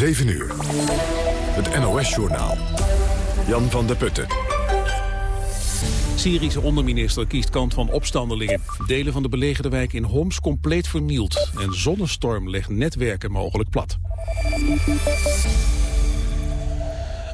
7 uur. Het NOS-journaal. Jan van der Putten. Syrische onderminister kiest kant van opstandelingen. Delen van de belegerde wijk in Homs compleet vernield. En zonnestorm legt netwerken mogelijk plat.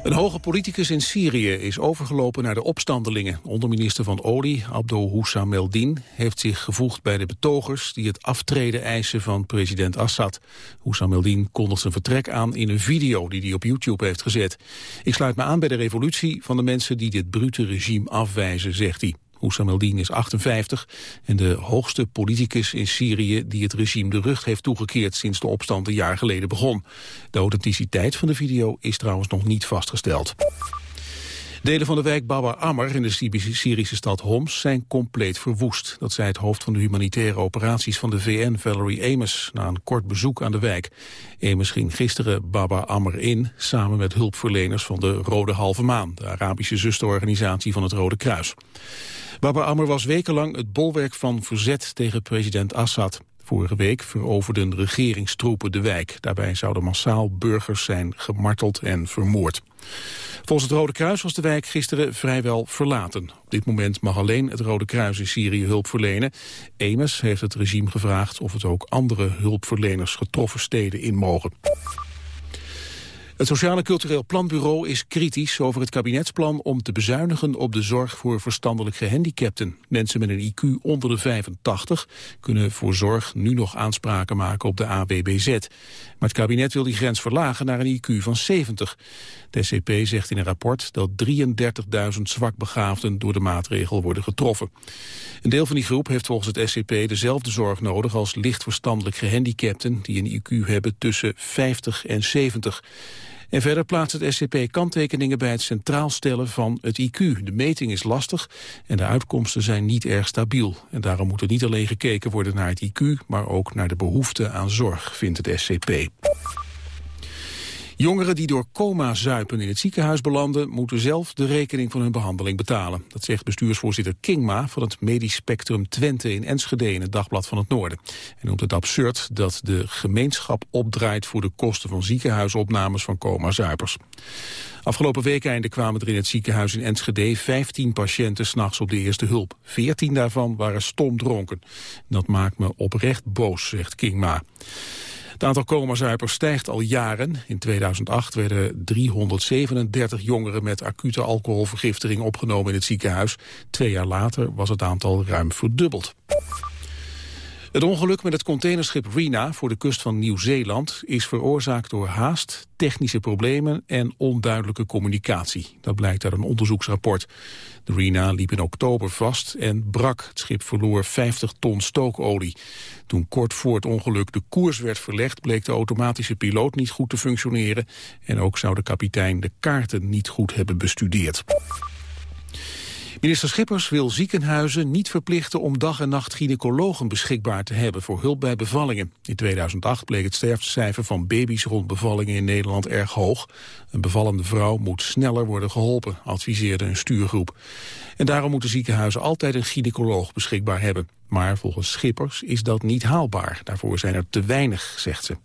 Een hoge politicus in Syrië is overgelopen naar de opstandelingen. Onderminister van Olie, Abdel Houssam Eldin, heeft zich gevoegd bij de betogers die het aftreden eisen van president Assad. Houssam Eldin kondigt zijn vertrek aan in een video die hij op YouTube heeft gezet. Ik sluit me aan bij de revolutie van de mensen die dit brute regime afwijzen, zegt hij. Houssam Eldin is 58 en de hoogste politicus in Syrië die het regime de rug heeft toegekeerd sinds de opstand een jaar geleden begon. De authenticiteit van de video is trouwens nog niet vastgesteld. Delen van de wijk Baba Ammar in de Syrische stad Homs zijn compleet verwoest. Dat zei het hoofd van de humanitaire operaties van de VN, Valerie Amos, na een kort bezoek aan de wijk. Amos ging gisteren Baba Ammar in, samen met hulpverleners van de Rode Halve Maan, de Arabische zusterorganisatie van het Rode Kruis. Baba Amr was wekenlang het bolwerk van verzet tegen president Assad. Vorige week veroverden regeringstroepen de wijk. Daarbij zouden massaal burgers zijn gemarteld en vermoord. Volgens het Rode Kruis was de wijk gisteren vrijwel verlaten. Op dit moment mag alleen het Rode Kruis in Syrië hulp verlenen. Emes heeft het regime gevraagd of het ook andere hulpverleners getroffen steden in mogen. Het Sociale Cultureel Planbureau is kritisch over het kabinetsplan om te bezuinigen op de zorg voor verstandelijk gehandicapten. Mensen met een IQ onder de 85 kunnen voor zorg nu nog aanspraken maken op de AWBZ. Maar het kabinet wil die grens verlagen naar een IQ van 70. De SCP zegt in een rapport dat 33.000 zwakbegaafden door de maatregel worden getroffen. Een deel van die groep heeft volgens het SCP dezelfde zorg nodig als licht verstandelijk gehandicapten die een IQ hebben tussen 50 en 70. En verder plaatst het SCP kanttekeningen bij het centraal stellen van het IQ. De meting is lastig en de uitkomsten zijn niet erg stabiel. En daarom moet er niet alleen gekeken worden naar het IQ, maar ook naar de behoefte aan zorg, vindt het SCP. Jongeren die door coma-zuipen in het ziekenhuis belanden... moeten zelf de rekening van hun behandeling betalen. Dat zegt bestuursvoorzitter Kingma van het Medisch Spectrum Twente in Enschede... in het Dagblad van het Noorden. Hij noemt het absurd dat de gemeenschap opdraait... voor de kosten van ziekenhuisopnames van coma-zuipers. Afgelopen weekende kwamen er in het ziekenhuis in Enschede 15 patiënten s'nachts op de eerste hulp. 14 daarvan waren stomdronken. Dat maakt me oprecht boos, zegt Kingma. Het aantal coma-zuipers stijgt al jaren. In 2008 werden 337 jongeren met acute alcoholvergiftiging opgenomen in het ziekenhuis. Twee jaar later was het aantal ruim verdubbeld. Het ongeluk met het containerschip Rena voor de kust van Nieuw-Zeeland is veroorzaakt door haast, technische problemen en onduidelijke communicatie. Dat blijkt uit een onderzoeksrapport. De Rena liep in oktober vast en brak. Het schip verloor 50 ton stookolie. Toen kort voor het ongeluk de koers werd verlegd... bleek de automatische piloot niet goed te functioneren... en ook zou de kapitein de kaarten niet goed hebben bestudeerd. Minister Schippers wil ziekenhuizen niet verplichten om dag en nacht gynaecologen beschikbaar te hebben voor hulp bij bevallingen. In 2008 bleek het sterftecijfer van baby's rond bevallingen in Nederland erg hoog. Een bevallende vrouw moet sneller worden geholpen, adviseerde een stuurgroep. En daarom moeten ziekenhuizen altijd een gynaecoloog beschikbaar hebben. Maar volgens Schippers is dat niet haalbaar. Daarvoor zijn er te weinig, zegt ze.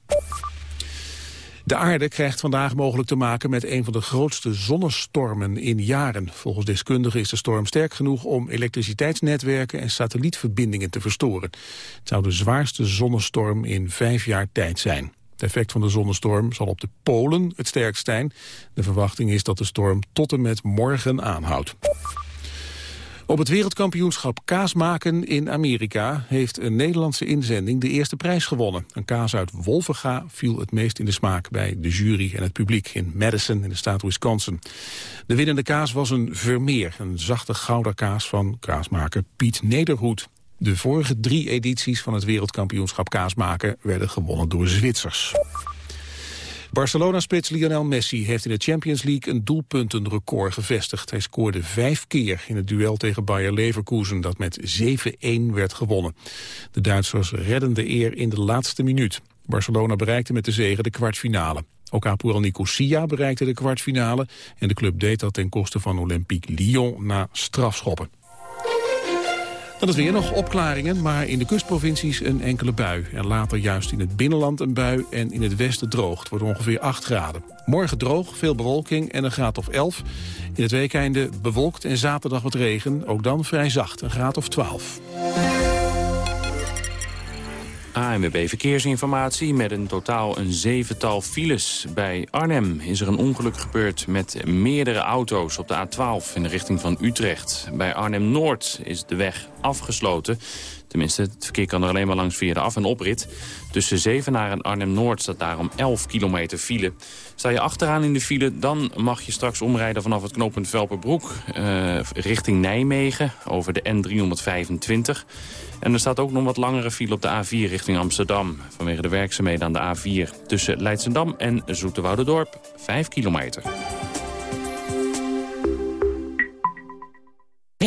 De aarde krijgt vandaag mogelijk te maken met een van de grootste zonnestormen in jaren. Volgens deskundigen is de storm sterk genoeg om elektriciteitsnetwerken en satellietverbindingen te verstoren. Het zou de zwaarste zonnestorm in vijf jaar tijd zijn. Het effect van de zonnestorm zal op de Polen het sterkst zijn. De verwachting is dat de storm tot en met morgen aanhoudt. Op het wereldkampioenschap kaasmaken in Amerika heeft een Nederlandse inzending de eerste prijs gewonnen. Een kaas uit Wolvenga viel het meest in de smaak bij de jury en het publiek in Madison in de staat Wisconsin. De winnende kaas was een Vermeer, een zachte gouda kaas van kaasmaker Piet Nederhoed. De vorige drie edities van het wereldkampioenschap kaasmaken werden gewonnen door Zwitsers. Barcelona-spits Lionel Messi heeft in de Champions League een doelpuntenrecord gevestigd. Hij scoorde vijf keer in het duel tegen Bayer Leverkusen dat met 7-1 werd gewonnen. De Duitsers redden de eer in de laatste minuut. Barcelona bereikte met de zege de kwartfinale. Ook Apoel Nicosia bereikte de kwartfinale en de club deed dat ten koste van Olympique Lyon na strafschoppen. Dan is weer nog opklaringen, maar in de kustprovincies een enkele bui. En later juist in het binnenland een bui en in het westen droog. Het wordt ongeveer 8 graden. Morgen droog, veel bewolking en een graad of 11. In het weekeinde bewolkt en zaterdag wat regen. Ook dan vrij zacht, een graad of 12. ANWB Verkeersinformatie met een totaal een zevental files. Bij Arnhem is er een ongeluk gebeurd met meerdere auto's op de A12 in de richting van Utrecht. Bij Arnhem-Noord is de weg afgesloten. Tenminste, het verkeer kan er alleen maar langs via de af- en oprit. Tussen Zevenaar en Arnhem-Noord staat daarom 11 kilometer file. Sta je achteraan in de file, dan mag je straks omrijden vanaf het knooppunt Velperbroek... Uh, richting Nijmegen over de N325. En er staat ook nog wat langere file op de A4 richting Amsterdam... vanwege de werkzaamheden aan de A4. Tussen Leidsendam en Zoeterwoudendorp 5 kilometer.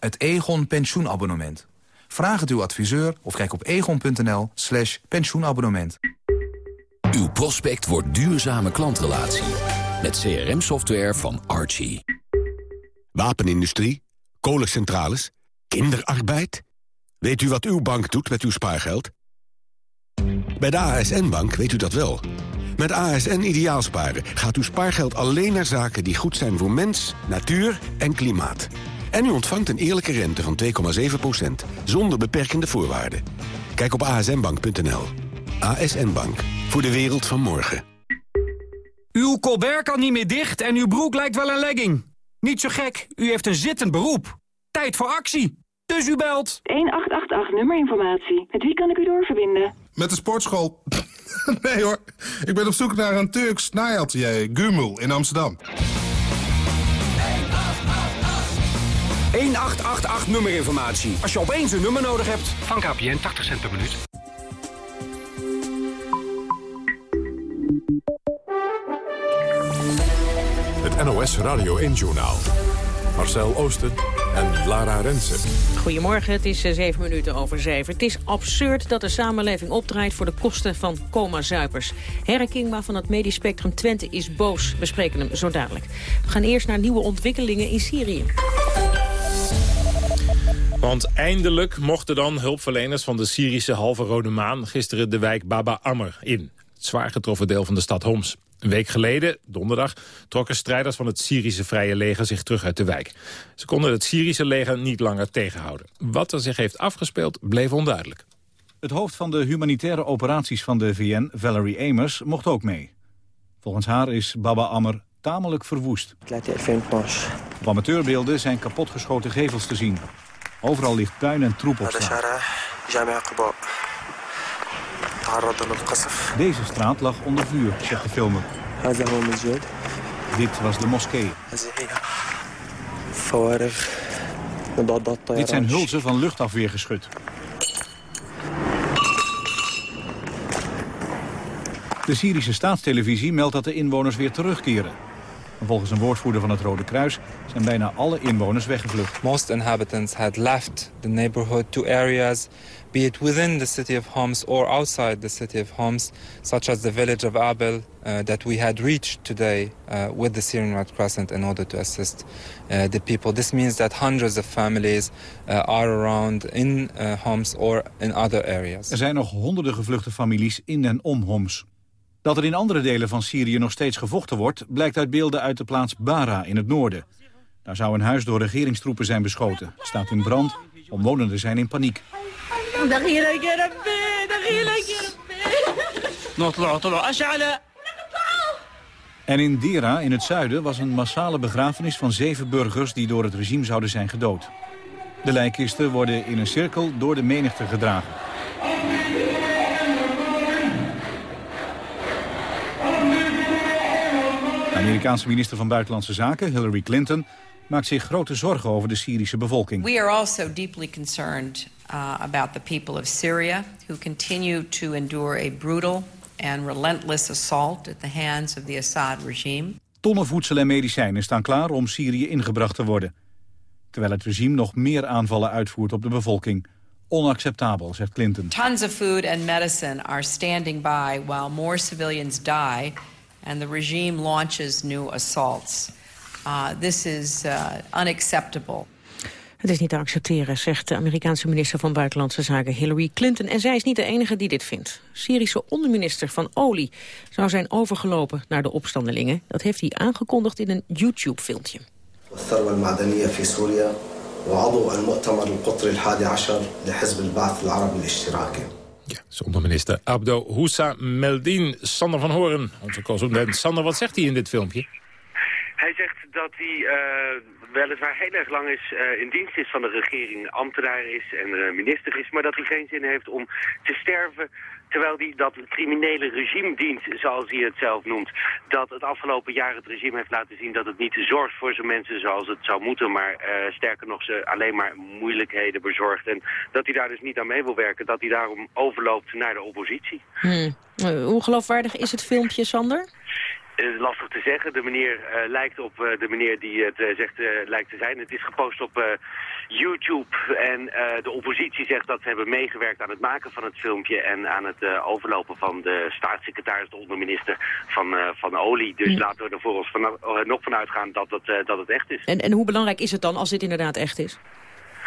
Het Egon pensioenabonnement. Vraag het uw adviseur of kijk op egon.nl slash pensioenabonnement. Uw prospect wordt duurzame klantrelatie. Met CRM-software van Archie. Wapenindustrie, kolencentrales, kinderarbeid. Weet u wat uw bank doet met uw spaargeld? Bij de ASN-bank weet u dat wel. Met ASN Ideaalsparen gaat uw spaargeld alleen naar zaken die goed zijn voor mens, natuur en klimaat. En u ontvangt een eerlijke rente van 2,7%, zonder beperkende voorwaarden. Kijk op asnbank.nl. ASN Bank, voor de wereld van morgen. Uw colbert kan niet meer dicht en uw broek lijkt wel een legging. Niet zo gek, u heeft een zittend beroep. Tijd voor actie. Dus u belt. 1888 nummerinformatie. Met wie kan ik u doorverbinden? Met de sportschool. nee hoor, ik ben op zoek naar een Turks naaiatelier, Gumul, in Amsterdam. 1888 nummerinformatie. Als je opeens een nummer nodig hebt. Van KPN 80 cent per minuut. Het NOS Radio 1 Journaal. Marcel Oosten en Lara Rensen. Goedemorgen, het is zeven minuten over zeven. Het is absurd dat de samenleving opdraait voor de kosten van coma-zuipers. Herre Kingma van het Medisch Spectrum Twente is boos. We spreken hem zo dadelijk. We gaan eerst naar nieuwe ontwikkelingen in Syrië. Want eindelijk mochten dan hulpverleners van de Syrische halve rode maan... gisteren de wijk Baba Amr in, het zwaar getroffen deel van de stad Homs. Een week geleden, donderdag, trokken strijders van het Syrische Vrije Leger zich terug uit de wijk. Ze konden het Syrische leger niet langer tegenhouden. Wat er zich heeft afgespeeld, bleef onduidelijk. Het hoofd van de humanitaire operaties van de VN, Valerie Amers, mocht ook mee. Volgens haar is Baba Amr tamelijk verwoest. Op amateurbeelden zijn kapotgeschoten gevels te zien. Overal ligt puin en troep op straat. Deze straat lag onder vuur, zegt de filmer. Dit was de moskee. Dit zijn hulzen van luchtafweergeschut. De Syrische staatstelevisie meldt dat de inwoners weer terugkeren. Volgens een woordvoerder van het Rode Kruis zijn bijna alle inwoners weggevlucht. Most inhabitants had left the neighborhood to areas, be it within the city of Homs or outside the city of Homs, such as the village of Abel, uh, that we had reached today uh, with the Syrian Red Crescent in order to assist uh, the people. This means that hundreds of families are around in Homs or in other areas. Er zijn nog honderden gevluchte families in en om Homs. Dat er in andere delen van Syrië nog steeds gevochten wordt... blijkt uit beelden uit de plaats Bara in het noorden. Daar zou een huis door regeringstroepen zijn beschoten. Staat in brand. Omwonenden zijn in paniek. En in Dera, in het zuiden, was een massale begrafenis van zeven burgers... die door het regime zouden zijn gedood. De lijkkisten worden in een cirkel door de menigte gedragen. Amerikaanse minister van Buitenlandse Zaken, Hillary Clinton... maakt zich grote zorgen over de Syrische bevolking. We are also deeply concerned uh, about the people of Syria who continue to endure a brutal and relentless assault at the hands of the Assad regime. Tonnen voedsel en medicijnen staan klaar om Syrië ingebracht te worden. Terwijl het regime nog meer aanvallen uitvoert op de bevolking. Onacceptabel, zegt Clinton. Tons of food and medicine are standing by while more civilians die and the regime launches new assaults. Uh, this is uh, unacceptable. Het is niet te accepteren, zegt de Amerikaanse minister van Buitenlandse Zaken Hillary Clinton. En zij is niet de enige die dit vindt. Syrische onderminister van Olie zou zijn overgelopen naar de opstandelingen. Dat heeft hij aangekondigd in een YouTube-filmpje. Ja, onderminister Abdo Houssa Meldin. Sander van Horen, onze correspondent. Sander, wat zegt hij in dit filmpje? Hij zegt dat hij uh, weliswaar heel erg lang is, uh, in dienst is van de regering, ambtenaar is en uh, minister is, maar dat hij geen zin heeft om te sterven terwijl hij dat criminele regime dient, zoals hij het zelf noemt. Dat het afgelopen jaar het regime heeft laten zien dat het niet zorgt voor zijn mensen zoals het zou moeten, maar sterker nog ze alleen maar moeilijkheden bezorgt. En dat hij daar dus niet aan mee wil werken, dat hij daarom overloopt naar de oppositie. Hmm. Hoe geloofwaardig is het filmpje, Sander? Uh, lastig te zeggen. De meneer uh, lijkt op uh, de meneer die het zegt lijkt te zijn. Het is gepost op YouTube en de oppositie zegt dat ze hebben meegewerkt aan het maken van het filmpje en aan het overlopen van de staatssecretaris, de onderminister van, van olie. Dus laten we er voor ons van, nog van uitgaan dat het, dat het echt is. En, en hoe belangrijk is het dan als dit inderdaad echt is?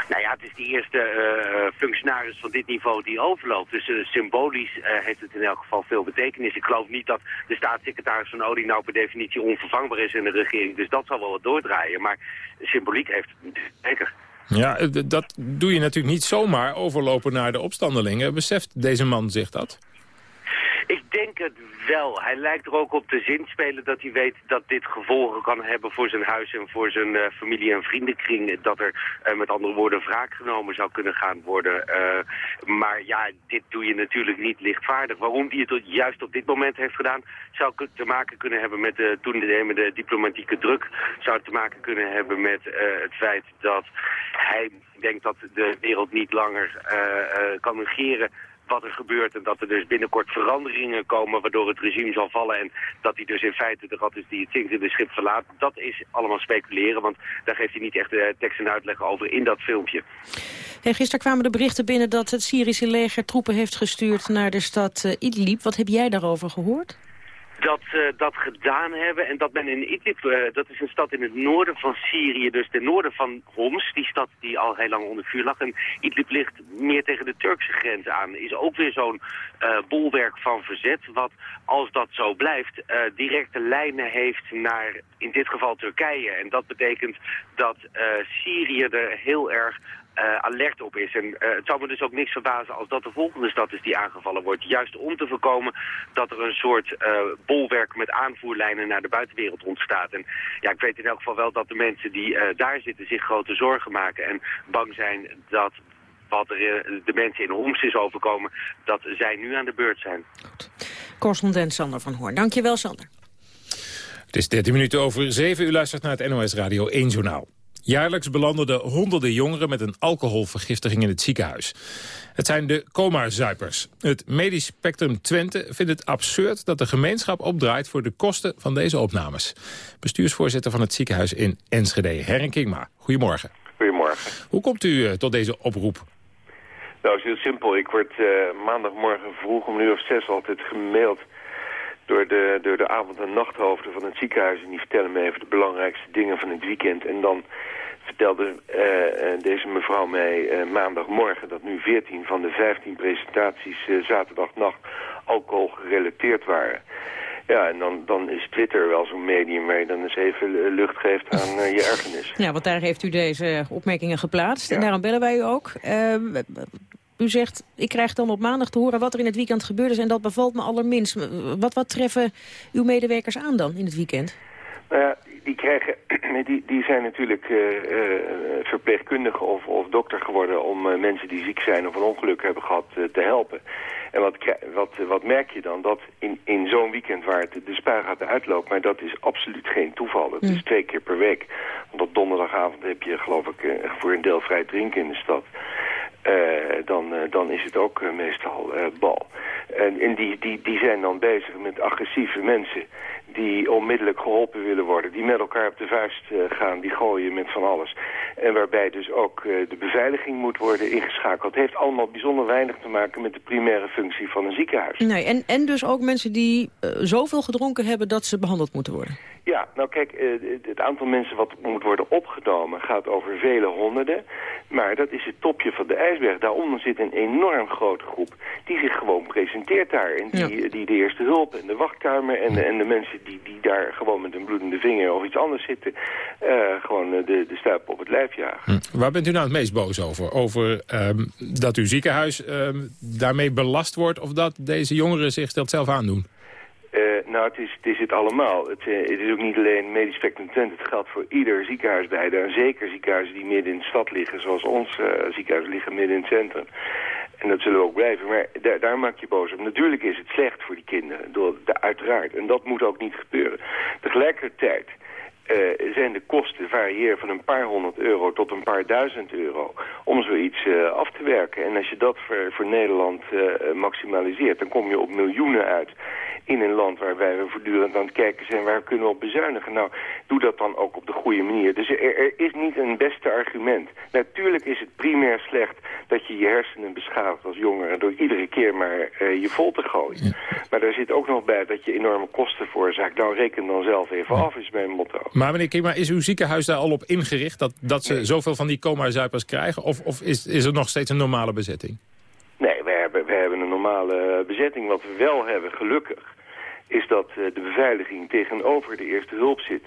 Nou ja, het is de eerste uh, functionaris van dit niveau die overloopt. Dus uh, symbolisch uh, heeft het in elk geval veel betekenis. Ik geloof niet dat de staatssecretaris van Olie nou per definitie onvervangbaar is in de regering. Dus dat zal wel wat doordraaien. Maar symboliek heeft het zeker. Ja, dat doe je natuurlijk niet zomaar overlopen naar de opstandelingen. Beseft deze man zich dat? Ik denk het wel. Hij lijkt er ook op te zinspelen dat hij weet dat dit gevolgen kan hebben voor zijn huis en voor zijn uh, familie- en vriendenkring. Dat er uh, met andere woorden wraak genomen zou kunnen gaan worden. Uh, maar ja, dit doe je natuurlijk niet lichtvaardig. Waarom hij het juist op dit moment heeft gedaan, zou te maken kunnen hebben met de toenemende diplomatieke druk. Zou te maken kunnen hebben met het feit dat hij denkt dat de wereld niet langer kan negeren wat er gebeurt en dat er dus binnenkort veranderingen komen waardoor het regime zal vallen en dat hij dus in feite de rat is die het zinkende schip verlaat. Dat is allemaal speculeren, want daar geeft hij niet echt de tekst en uitleg over in dat filmpje. Hey, gisteren kwamen de berichten binnen dat het Syrische leger troepen heeft gestuurd naar de stad uh, Idlib. Wat heb jij daarover gehoord? Dat uh, dat gedaan hebben. En dat men in Idlib, uh, dat is een stad in het noorden van Syrië, dus ten noorden van Homs, die stad die al heel lang onder vuur lag. En Idlib ligt meer tegen de Turkse grens aan. Is ook weer zo'n uh, bolwerk van verzet, wat als dat zo blijft, directe lijnen heeft naar in dit geval Turkije. En dat betekent dat Syrië er heel erg uh, alert op is. En uh, het zou me dus ook niks verbazen als dat de volgende stad is die aangevallen wordt. Juist om te voorkomen dat er een soort uh, bolwerk met aanvoerlijnen naar de buitenwereld ontstaat. En ja, ik weet in elk geval wel dat de mensen die daar zitten zich grote zorgen maken en bang zijn dat wat er de mensen in Homs is overkomen, dat zij nu aan de beurt zijn. Goed. Correspondent Sander van Hoorn. Dankjewel, Sander. Het is 13 minuten over 7. U luistert naar het NOS Radio 1 Journaal. Jaarlijks belanden de honderden jongeren met een alcoholvergiftiging in het ziekenhuis. Het zijn de coma-zuipers. Het medisch spectrum Twente vindt het absurd dat de gemeenschap opdraait voor de kosten van deze opnames. Bestuursvoorzitter van het ziekenhuis in Enschede, Herren Kingma. Goedemorgen. Goedemorgen. Hoe komt u uh, tot deze oproep? Nou, het is heel simpel. Ik word uh, maandagmorgen vroeg om nu of zes altijd gemaild door de, door de avond- en nachthoofden van het ziekenhuis. En die vertellen me even de belangrijkste dingen van het weekend. En dan vertelde uh, deze mevrouw mij uh, maandagmorgen dat nu 14 van de 15 presentaties zaterdagnacht alcohol gerelateerd waren. Ja, en dan, dan is Twitter wel zo'n medium waar je dan eens even lucht geeft aan je ergernis. Ja, want daar heeft u deze opmerkingen geplaatst. En daarom bellen wij u ook. U zegt, ik krijg dan op maandag te horen wat er in het weekend gebeurd is... en dat bevalt me allerminst. Wat, wat treffen uw medewerkers aan dan in het weekend? Nou ja, die, krijgen, die, die zijn natuurlijk uh, uh, verpleegkundige of, of dokter geworden om uh, mensen die ziek zijn of een ongeluk hebben gehad te helpen. En wat, wat, wat merk je dan? Dat in, in zo'n weekend waar het de spuigaten uitloopt, maar dat is absoluut geen toeval. Het is twee keer per week. Want op donderdagavond heb je geloof ik voor een deel vrij drinken in de stad. Dan, dan is het ook meestal bal. En, en die, die, die zijn dan bezig met agressieve mensen die onmiddellijk geholpen willen worden. Die met elkaar op de vuist uh, gaan, die gooien met van alles. En waarbij dus ook uh, de beveiliging moet worden ingeschakeld. Het heeft allemaal bijzonder weinig te maken met de primaire functie van een ziekenhuis. Nee, en, en dus ook mensen die uh, zoveel gedronken hebben dat ze behandeld moeten worden. Ja, nou kijk, het aantal mensen wat moet worden opgenomen gaat over vele honderden. Maar dat is het topje van de ijsberg. Daaronder zit een enorm grote groep die zich gewoon presenteert daar. En die, ja. die de eerste hulp en de wachtkamer en, de, en de mensen die, die daar gewoon met een bloedende vinger of iets anders zitten... Uh, gewoon de, de stuip op het lijf jagen. Hm. Waar bent u nou het meest boos over? Over um, dat uw ziekenhuis um, daarmee belast wordt... of dat deze jongeren zich dat zelf aandoen? Uh, nou, het is, het is het allemaal. Het, uh, het is ook niet alleen medisch spectrum. Het geldt voor ieder ziekenhuis bij. En zeker ziekenhuizen die midden in de stad liggen, zoals ons uh, ziekenhuis liggen midden in het centrum. En dat zullen we ook blijven. Maar daar, daar maak je boos op. Natuurlijk is het slecht voor die kinderen. Door, de, uiteraard. En dat moet ook niet gebeuren. Tegelijkertijd uh, zijn de kosten variëren van een paar honderd euro tot een paar duizend euro om zoiets uh, af te werken. En als je dat voor, voor Nederland uh, maximaliseert, dan kom je op miljoenen uit in een land waarbij we voortdurend aan het kijken zijn waar kunnen we op bezuinigen. Nou, doe dat dan ook op de goede manier. Dus er, er is niet een beste argument. Natuurlijk is het primair slecht dat je je hersenen beschadigt als jongere door iedere keer maar je vol te gooien. Maar daar zit ook nog bij dat je enorme kosten veroorzaakt. Nou, reken dan zelf even af, is mijn motto. Maar meneer Kima, is uw ziekenhuis daar al op ingericht dat, dat ze nee. zoveel van die coma-zuipers krijgen? Of, of is, is er nog steeds een normale bezetting? Nee, we hebben, we hebben een normale bezetting. Wat we wel hebben, gelukkig, is dat uh, de beveiliging tegenover de eerste hulp zit.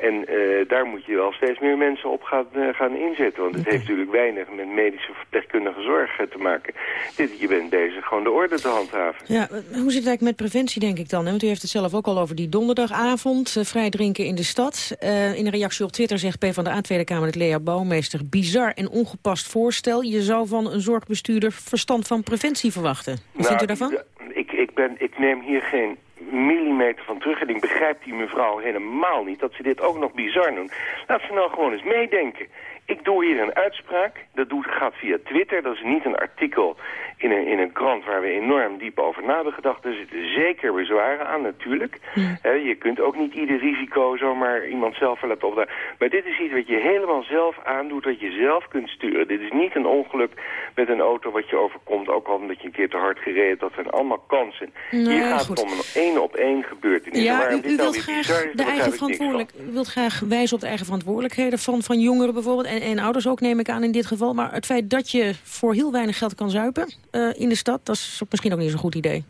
En uh, daar moet je wel steeds meer mensen op gaan, uh, gaan inzetten. Want het heeft natuurlijk weinig met medische verpleegkundige zorg te maken. Dit, je bent bezig gewoon de orde te handhaven. Ja, hoe zit het eigenlijk met preventie, denk ik dan? Want u heeft het zelf ook al over die donderdagavond. Vrij drinken in de stad. in een reactie op Twitter zegt PvdA Tweede Kamerlid Lea Bouwmeester... bizar en ongepast voorstel. Je zou van een zorgbestuurder verstand van preventie verwachten. Wat nou, vindt u daarvan? Ik, ik, ben, ik neem hier geen millimeter van terug. En ik begrijp die mevrouw helemaal niet dat ze dit ook nog bizar doen. Laat ze nou gewoon eens meedenken. Ik doe hier een uitspraak, dat doet, gaat via Twitter. Dat is niet een artikel in een, in een krant waar we enorm diep over na hebben gedacht. Er zitten zeker bezwaren aan, natuurlijk. Ja. He, je kunt ook niet ieder risico zomaar iemand zelf laten opdragen. Maar dit is iets wat je helemaal zelf aandoet, wat je zelf kunt sturen. Dit is niet een ongeluk met een auto wat je overkomt, ook al omdat je een keer te hard gereden hebt. Dat zijn allemaal kansen. Hier gaat goed. het om een één op één gebeurtenis. Ja, maar u, u wilt graag de eigen verantwoordelijk, u wilt graag wijzen op de eigen verantwoordelijkheden van, van jongeren bijvoorbeeld. En, en ouders ook, neem ik aan in dit geval. Maar het feit dat je voor heel weinig geld kan zuipen uh, in de stad, dat is misschien ook niet zo'n goed idee.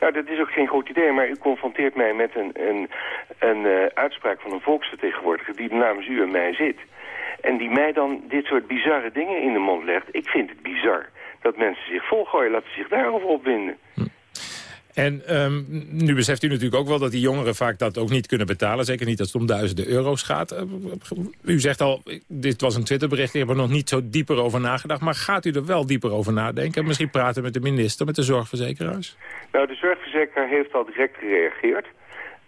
Nou, dat is ook geen goed idee, maar u confronteert mij met een, een, een uh, uitspraak van een volksvertegenwoordiger die namens u en mij zit. En die mij dan dit soort bizarre dingen in de mond legt. Ik vind het bizar dat mensen zich volgooien, laten zich daarover opwinden. Hm. En um, nu beseft u natuurlijk ook wel dat die jongeren vaak dat ook niet kunnen betalen. Zeker niet als het om duizenden euro's gaat. Uh, u zegt al, dit was een Twitterbericht, ik heb er nog niet zo dieper over nagedacht. Maar gaat u er wel dieper over nadenken? Misschien praten met de minister, met de zorgverzekeraars? Nou, de zorgverzekeraar heeft al direct gereageerd.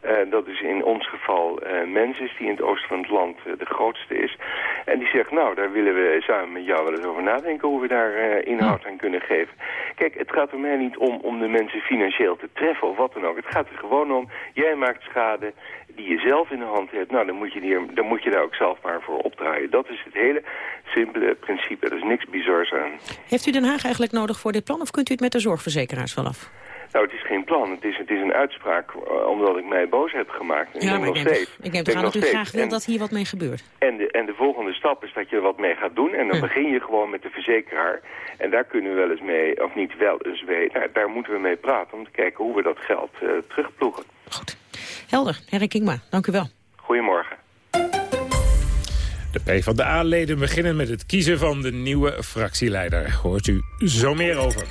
Uh, dat is in ons geval uh, Mensis, die in het oosten van het land uh, de grootste is. En die zegt, nou, daar willen we samen met jou wel eens over nadenken... hoe we daar inhoud aan kunnen geven. Kijk, het gaat er mij niet om om de mensen financieel te treffen of wat dan ook. Het gaat er gewoon om, jij maakt schade die je zelf in de hand hebt. Nou, dan moet je, dan moet je daar ook zelf maar voor opdraaien. Dat is het hele simpele principe. Er is niks bizars aan. Heeft u Den Haag eigenlijk nodig voor dit plan... of kunt u het met de zorgverzekeraars vanaf? Nou, het is geen plan. Het is, het is een uitspraak uh, omdat ik mij boos heb gemaakt. En ja, maar nog ik steeds. Ik neem toch aan dat u steeds. graag wil en, dat hier wat mee gebeurt. En de, en de volgende stap is dat je er wat mee gaat doen. En dan Hm. begin je gewoon met de verzekeraar. En daar kunnen we wel eens mee, of niet wel eens mee. Nou, daar moeten we mee praten om te kijken hoe we dat geld uh, terugploegen. Helder. Herre Kingma, dank u wel. Goedemorgen. De PvdA-leden beginnen met het kiezen van de nieuwe fractieleider. Hoort u zo meer over.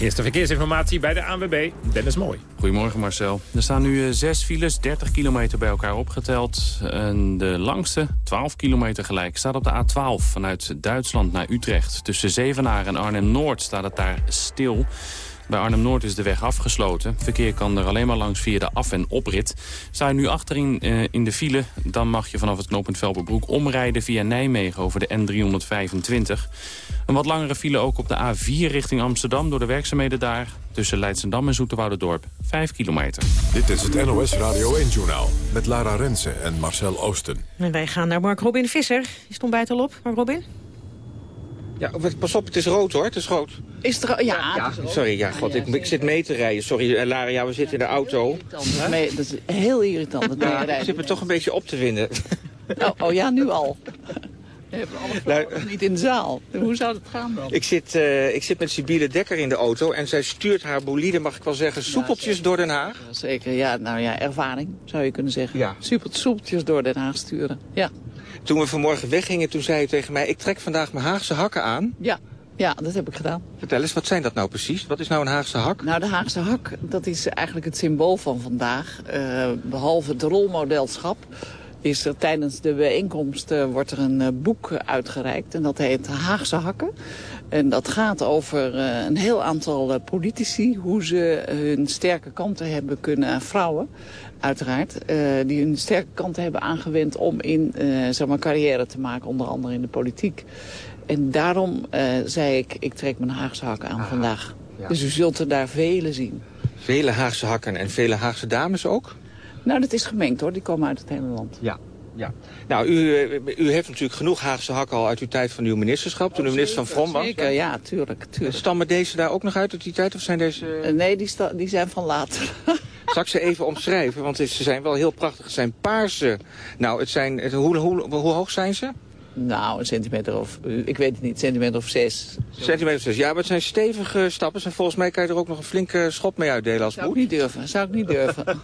Eerste verkeersinformatie bij de ANWB. Dennis Mooi. Goedemorgen Marcel. Er staan nu eh, zes files, 30 kilometer bij elkaar opgeteld. En de langste, 12 kilometer gelijk, staat op de A12 vanuit Duitsland naar Utrecht. Tussen Zevenaar en Arnhem-Noord staat het daar stil. Bij Arnhem-Noord is de weg afgesloten. Verkeer kan er alleen maar langs via de af- en oprit. Sta je nu achterin uh, in de file, dan mag je vanaf het knooppunt Velperbroek omrijden via Nijmegen over de N325. Een wat langere file ook op de A4 richting Amsterdam door de werkzaamheden daar. Tussen Leidsendam en Zoeterwouderdorp. 5 kilometer. Dit is het NOS Radio 1-journaal met Lara Rensen en Marcel Oosten. En wij gaan naar Mark Robin Visser. Is het ontbijt al op, Mark Robin? Ja, pas op, het is rood hoor, het is rood. Is het er, ja, ja sorry, ja, god, ik, ik, zit mee te rijden. Sorry, Lara, ja, we zitten in de auto. Dat is heel irritant, dat ja, Ik zit me toch een beetje op te winden. Oh, oh ja, nu al. We hebben alle nou, niet in de zaal. Hoe zou dat gaan dan? Ik zit, uh, ik zit met Sibylle Dekker in de auto en zij stuurt haar bolide, mag ik wel zeggen, soepeltjes ja, door Den Haag. Ja, zeker, ja, nou ja, ervaring zou je kunnen zeggen. Ja. Super soepeltjes door Den Haag sturen, ja. Toen we vanmorgen weggingen, toen zei je tegen mij, ik trek vandaag mijn Haagse hakken aan. Ja. Ja, dat heb ik gedaan. Vertel eens, wat zijn dat nou precies? Wat is nou een Haagse hak? Nou, de Haagse hak, dat is eigenlijk het symbool van vandaag. Uh, behalve het rolmodelschap is er tijdens de bijeenkomst uh, wordt er een uh, boek uitgereikt. En dat heet Haagse Hakken. En dat gaat over uh, een heel aantal politici. Hoe ze hun sterke kanten hebben kunnen vrouwen. Uiteraard. die hun sterke kanten hebben aangewend om in zeg maar carrière te maken. Onder andere in de politiek. En daarom zei ik, ik trek mijn Haagse hakken aan Aha, vandaag. Ja. Dus u zult er daar vele zien. Vele Haagse hakken en vele Haagse dames ook? Nou, dat is gemengd hoor. Die komen uit het hele land. Ja. Ja. Nou, u, u heeft natuurlijk genoeg Haagse hakken al uit uw tijd van uw ministerschap, toen u minister van Vrom was. Zeker, ja, tuurlijk, tuurlijk. Stammen deze daar ook nog uit uit die tijd, of zijn deze... Uh, nee, die, die zijn van later. Zal ik ze even omschrijven, want ze zijn wel heel prachtig. Het zijn paarse. Nou, het zijn, het, hoe, hoe, hoe hoog zijn ze? Nou, een centimeter of, ik weet het niet, centimeter of zes. Centimeter of zes, ja, maar het zijn stevige stappen. En volgens mij kan je er ook nog een flinke schop mee uitdelen als Zou ik niet durven, zou ik niet durven.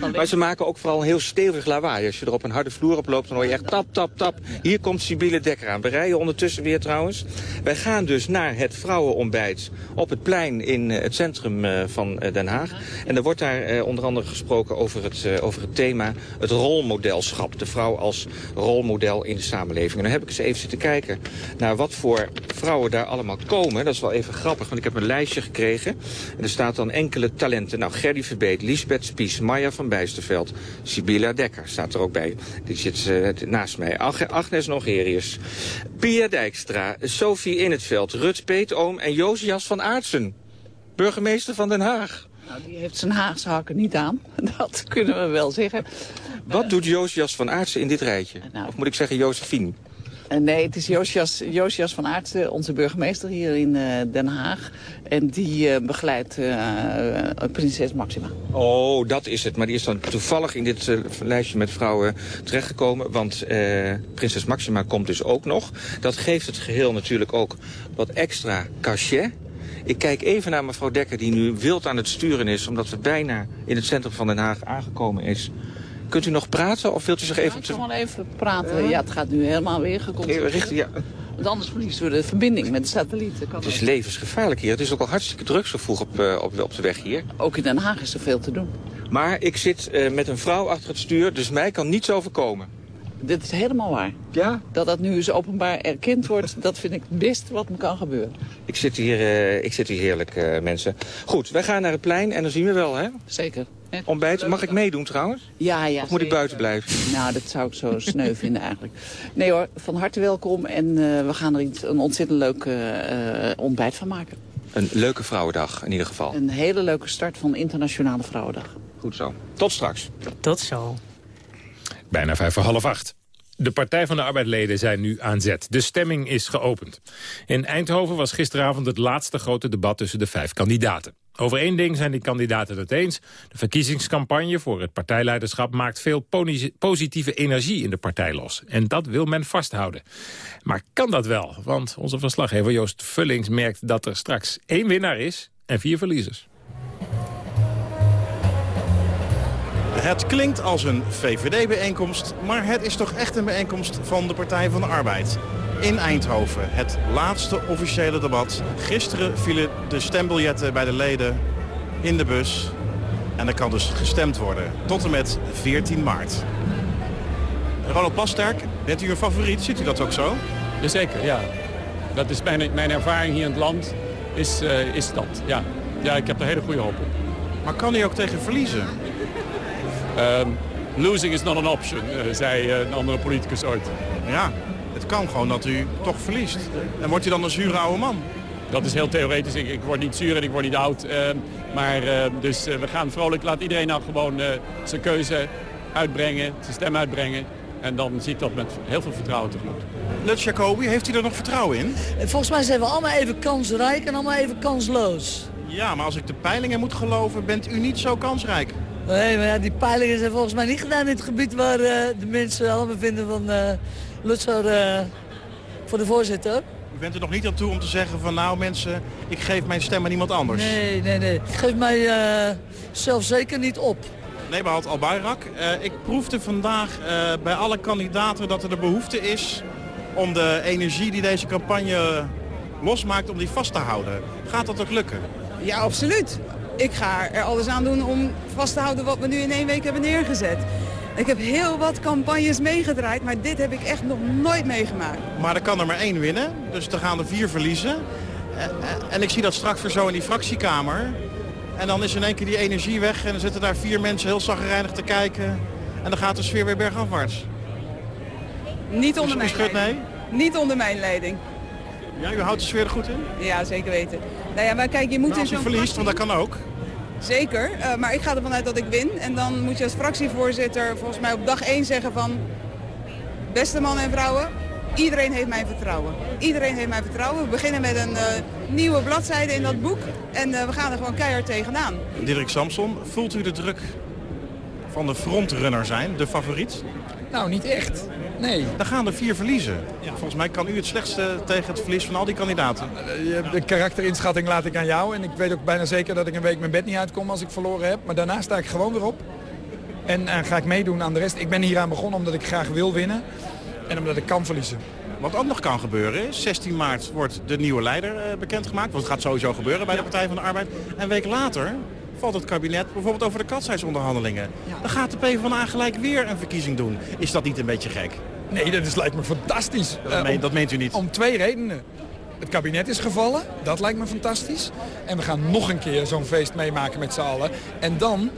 maar ze maken ook vooral een heel stevig lawaai. Als je er op een harde vloer op loopt, dan hoor je echt tap, tap, tap. Hier komt Sibylle Dekker aan. We rijden ondertussen weer trouwens. Wij gaan dus naar het vrouwenontbijt op het plein in het centrum van Den Haag. En er wordt daar onder andere gesproken over het, over het thema het rolmodelschap. De vrouw als rolmodel in de samenleving. En dan heb ik eens even zitten kijken naar wat voor vrouwen daar allemaal komen. Dat is wel even grappig, want ik heb een lijstje gekregen. En er staat dan enkele talenten. Nou, Gerdy Verbeet, Lisbeth Spies, Maya van Bijsterveld, Sibylla Dekker staat er ook bij. Die zit uh, naast mij. Ag Agnes Nogerius, Pia Dijkstra, Sophie In het Veld, Rut Peetoom en Josias van Aartsen. Burgemeester van Den Haag. Nou, die heeft zijn Haagse hakken niet aan. Dat kunnen we wel zeggen. Wat doet Josias van Aartsen in dit rijtje? Nou, of moet ik zeggen Josephine? Uh, nee, het is Josias, Josias van Aartsen, onze burgemeester hier in uh, Den Haag. En die uh, begeleidt prinses Maxima. Oh, dat is het. Maar die is dan toevallig in dit lijstje met vrouwen terechtgekomen. Want prinses Maxima komt dus ook nog. Dat geeft het geheel natuurlijk ook wat extra cachet. Ik kijk even naar mevrouw Dekker die nu wild aan het sturen is... omdat we bijna in het centrum van Den Haag aangekomen is. Kunt u nog praten of wilt u zich even... Ik wel even praten. Ja, het gaat nu helemaal weer geconcentreerd. Ja. Want anders verliezen we de verbinding met de satellieten. Het is levensgevaarlijk hier. Het is ook al hartstikke druk zo vroeg op, uh, op, op de weg hier. Ook in Den Haag is er veel te doen. Maar ik zit uh, met een vrouw achter het stuur, dus mij kan niets overkomen. Dit is helemaal waar. Ja? Dat dat nu eens openbaar erkend wordt, dat vind ik het beste wat me kan gebeuren. Ik zit hier, uh, ik zit hier heerlijk, uh, mensen. Goed, wij gaan naar het plein en dan zien we wel, hè? Zeker. Ontbijt, mag ik meedoen trouwens? Ja, ja. Of moet ik buiten blijven? Nou, dat zou ik zo sneu vinden eigenlijk. Nee hoor, van harte welkom en uh, we gaan er iets, een ontzettend leuk ontbijt van maken. Een leuke vrouwendag in ieder geval. Een hele leuke start van Internationale Vrouwendag. Goed zo. Tot straks. Tot zo. Bijna vijf voor half acht. De Partij van de Arbeidleden zijn nu aan zet. De stemming is geopend. In Eindhoven was gisteravond het laatste grote debat tussen de vijf kandidaten. Over één ding zijn die kandidaten het eens. De verkiezingscampagne voor het partijleiderschap maakt veel positieve energie in de partij los. En dat wil men vasthouden. Maar kan dat wel? Want onze verslaggever Joost Vullings merkt dat er straks één winnaar is en vier verliezers. Het klinkt als een VVD-bijeenkomst, maar het is toch echt een bijeenkomst van de Partij van de Arbeid. In Eindhoven. Het laatste officiële debat. Gisteren vielen de stembiljetten bij de leden in de bus. En er kan dus gestemd worden tot en met 14 maart. Ronald Plasterk, bent u uw favoriet? Ziet u dat ook zo? Jazeker, ja. Dat is mijn, mijn ervaring hier in het land, is, uh, is dat, ja. Ja, ik heb er hele goede hoop op. Maar kan hij ook tegen verliezen? Um, losing is not an option, uh, zei uh, een andere politicus ooit. Ja, het kan gewoon dat u toch verliest. En wordt u dan een zure oude man? Dat is heel theoretisch. Ik, ik word niet zuur en ik word niet oud. Uh, maar dus we gaan vrolijk, laat iedereen nou gewoon zijn keuze uitbrengen, zijn stem uitbrengen. En dan ziet dat met heel veel vertrouwen tegemoet. Lut Jacobi, heeft u er nog vertrouwen in? Volgens mij zijn we allemaal even kansrijk en allemaal even kansloos. Ja, maar als ik de peilingen moet geloven, bent u niet zo kansrijk. Nee, maar ja, die peilingen zijn volgens mij niet gedaan in het gebied waar uh, de mensen allemaal vinden van uh, Lutzer uh, voor de voorzitter. U bent er nog niet aan toe om te zeggen van nou mensen, ik geef mijn stem aan iemand anders. Nee, nee, nee. Ik geef mij zelf zeker niet op. Nee, behalve Al Bayrak. ik proefde vandaag bij alle kandidaten dat er de behoefte is om de energie die deze campagne losmaakt, om die vast te houden. Gaat dat ook lukken? Ja, absoluut. Ik ga er alles aan doen om vast te houden wat we nu in één week hebben neergezet. Ik heb heel wat campagnes meegedraaid, maar dit heb ik echt nog nooit meegemaakt. Maar er kan er maar één winnen, dus er gaan er vier verliezen. En ik zie dat straks weer zo in die fractiekamer. En dan is in één keer die energie weg en dan zitten daar vier mensen heel zaggerijnig te kijken. En dan gaat de sfeer weer bergafwaarts. Niet onder mijn leiding. Niet onder mijn leiding. Ja, u houdt de sfeer er goed in? Ja, zeker weten. Nou ja, maar kijk, je moet nou, als in u verliest, want dat kan ook. Zeker, uh, maar ik ga ervan uit dat ik win. En dan moet je als fractievoorzitter volgens mij op dag 1 zeggen van... Beste mannen en vrouwen, iedereen heeft mijn vertrouwen. Iedereen heeft mijn vertrouwen. We beginnen met een uh, nieuwe bladzijde in dat boek. En uh, we gaan er gewoon keihard tegenaan. Dirk Samson, voelt u de druk van de frontrunner zijn, de favoriet? Nou, niet echt. Nee. Dan gaan er vier verliezen. Volgens mij kan u het slechtste tegen het verlies van al die kandidaten. De karakterinschatting laat ik aan jou. En ik weet ook bijna zeker dat ik een week mijn bed niet uitkom als ik verloren heb. Maar daarna sta ik gewoon weer op. En, en ga ik meedoen aan de rest. Ik ben hier aan begonnen omdat ik graag wil winnen. En omdat ik kan verliezen. Wat ook nog kan gebeuren is, 16 maart wordt de nieuwe leider bekendgemaakt. Want het gaat sowieso gebeuren bij de Partij van de Arbeid. En een week later valt het kabinet bijvoorbeeld over de katshuisonderhandelingen. Dan gaat de PvdA gelijk weer een verkiezing doen. Is dat niet een beetje gek? Nee, dat is, lijkt me fantastisch. Dat, uh, om, dat meent u niet? Om twee redenen. Het kabinet is gevallen, dat lijkt me fantastisch. En we gaan nog een keer zo'n feest meemaken met z'n allen. En dan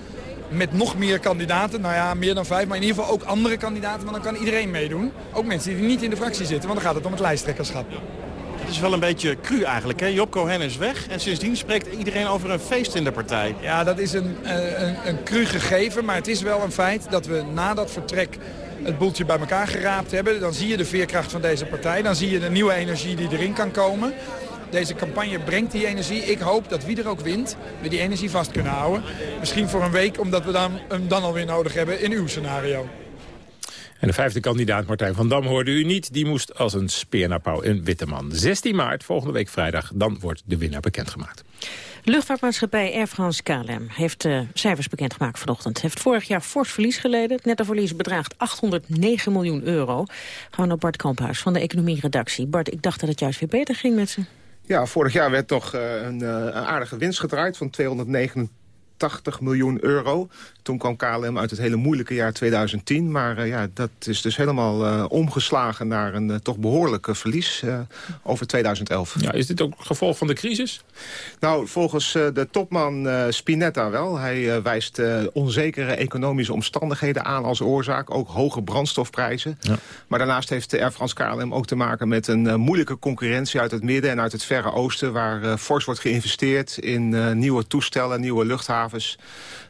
met nog meer kandidaten, nou ja, meer dan vijf, maar in ieder geval ook andere kandidaten, want dan kan iedereen meedoen. Ook mensen die niet in de fractie zitten, want dan gaat het om het lijsttrekkerschap. Het is wel een beetje cru eigenlijk. Hè? Job Cohen is weg en sindsdien spreekt iedereen over een feest in de partij. Ja, dat is een, een, een cru gegeven, maar het is wel een feit dat we na dat vertrek het boeltje bij elkaar geraapt hebben. Dan zie je de veerkracht van deze partij. Dan zie je de nieuwe energie die erin kan komen. Deze campagne brengt die energie. Ik hoop dat wie er ook wint, we die energie vast kunnen houden. Misschien voor een week, omdat we dan, hem dan alweer nodig hebben in uw scenario. En de vijfde kandidaat, Martijn van Dam, hoorde u niet. Die moest als een speer naar pauw in Witteman. 16 maart, volgende week vrijdag, dan wordt de winnaar bekendgemaakt. Luchtvaartmaatschappij Air France KLM heeft uh, cijfers bekendgemaakt vanochtend. Heeft vorig jaar fors verlies geleden. Het nettoverlies bedraagt 809 miljoen euro. Gaan we naar Bart Kamphuis van de economie-redactie. Bart, ik dacht dat het juist weer beter ging met ze. Ja, vorig jaar werd toch een, uh, een, aardige winst gedraaid van 289 80 miljoen euro. Toen kwam KLM uit het hele moeilijke jaar 2010. Maar uh, ja, dat is dus helemaal uh, omgeslagen naar een uh, toch behoorlijke verlies over 2011. Ja, is dit ook gevolg van de crisis? Nou, volgens de topman Spinetta wel. Hij wijst onzekere economische omstandigheden aan als oorzaak. Ook hoge brandstofprijzen. Ja. Maar daarnaast heeft Air France KLM ook te maken met een moeilijke concurrentie uit het midden en uit het verre oosten. Waar fors wordt geïnvesteerd in nieuwe toestellen, nieuwe luchthavens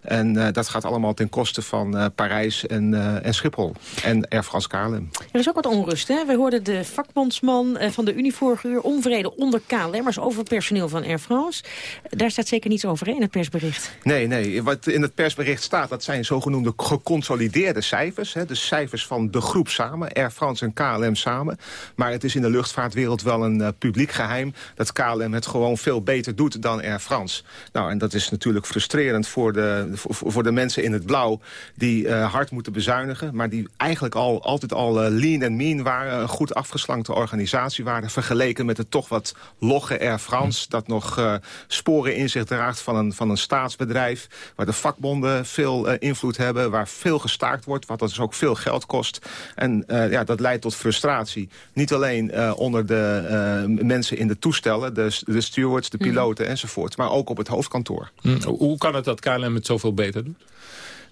en uh, dat gaat allemaal ten koste van uh, Parijs en, uh, en Schiphol en Air France KLM. Er is ook wat onrust. Hè? We hoorden de vakbondsman van de Unie vorige uur... onvrede onder KLM'ers over personeel van Air France. Daar staat zeker niets over in het persbericht. Nee, nee. Wat in het persbericht staat... dat zijn zogenoemde geconsolideerde cijfers. Hè? De cijfers van de groep samen. Air France en KLM samen. Maar het is in de luchtvaartwereld wel een publiek geheim... dat KLM het gewoon veel beter doet dan Air France. Nou, en dat is natuurlijk frustrerend frustrerend voor de, voor, voor de mensen in het blauw... die hard moeten bezuinigen, maar die eigenlijk al, altijd al lean en mean waren. Een goed afgeslankte organisatie waren... vergeleken met het toch wat logge Air France... dat nog sporen in zich draagt van een, van een staatsbedrijf... waar de vakbonden veel invloed hebben, waar veel gestaakt wordt... wat dus ook veel geld kost. En ja, dat leidt tot frustratie. Niet alleen onder de mensen in de toestellen, de, de stewards, de mhm. piloten enzovoort. Maar ook op het hoofdkantoor. Mhm. Hoe kan het dat KLM het zoveel beter doet?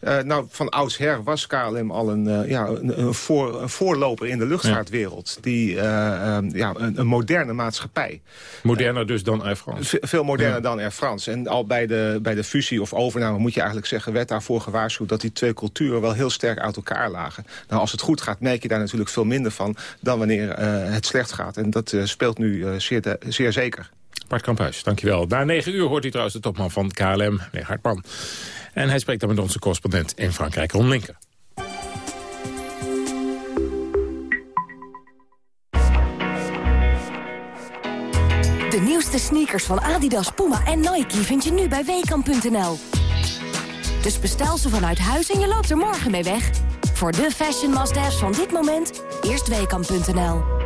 Uh, nou, van oudsher was KLM al een, uh, ja, een, een, voor, een, voorloper in de luchtvaartwereld. Die, uh, ja, een, een, moderne maatschappij. Moderner dus dan Air France? veel moderner dan Air France. En al bij de, bij de fusie of overname moet je eigenlijk zeggen... werd daarvoor gewaarschuwd dat die twee culturen wel heel sterk uit elkaar lagen. Nou, als het goed gaat, merk je daar natuurlijk veel minder van... dan wanneer het slecht gaat. En dat speelt nu zeer, zeer zeker. Bart Kamphuis, dankjewel. Na negen uur hoort hij trouwens de topman van KLM, meneer Hartman. En hij spreekt dan met onze correspondent in Frankrijk, Ron Linker. De nieuwste sneakers van Adidas, Puma en Nike vind je nu bij Weekamp.nl. Dus bestel ze vanuit huis en je loopt er morgen mee weg. Voor de fashion must-haves van dit moment, eerst Weekamp.nl.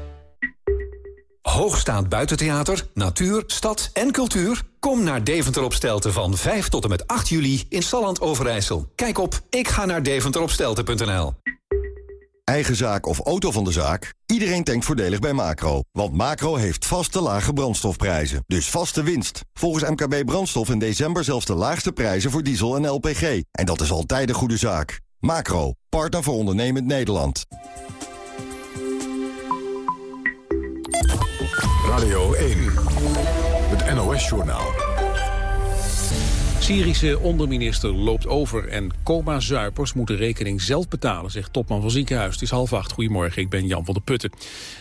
Hoogstaand buitentheater, natuur, stad en cultuur? Kom naar Deventer op Stelten van 5 tot en met 8 juli in Salland Overijssel. Kijk op ik ga naar deventeropstelten.nl. Eigen zaak of auto van de zaak? Iedereen denkt voordelig bij Macro. Want Macro heeft vaste lage brandstofprijzen. Dus vaste winst. Volgens MKB Brandstof in december zelfs de laagste prijzen voor diesel en LPG. En dat is altijd een goede zaak. Macro, partner voor ondernemend Nederland. Radio 1, het NOS-journaal. Syrische onderminister loopt over en coma-zuipers moeten rekening zelf betalen, zegt topman van ziekenhuis. Het is half acht. Goedemorgen, ik ben Jan van der Putten.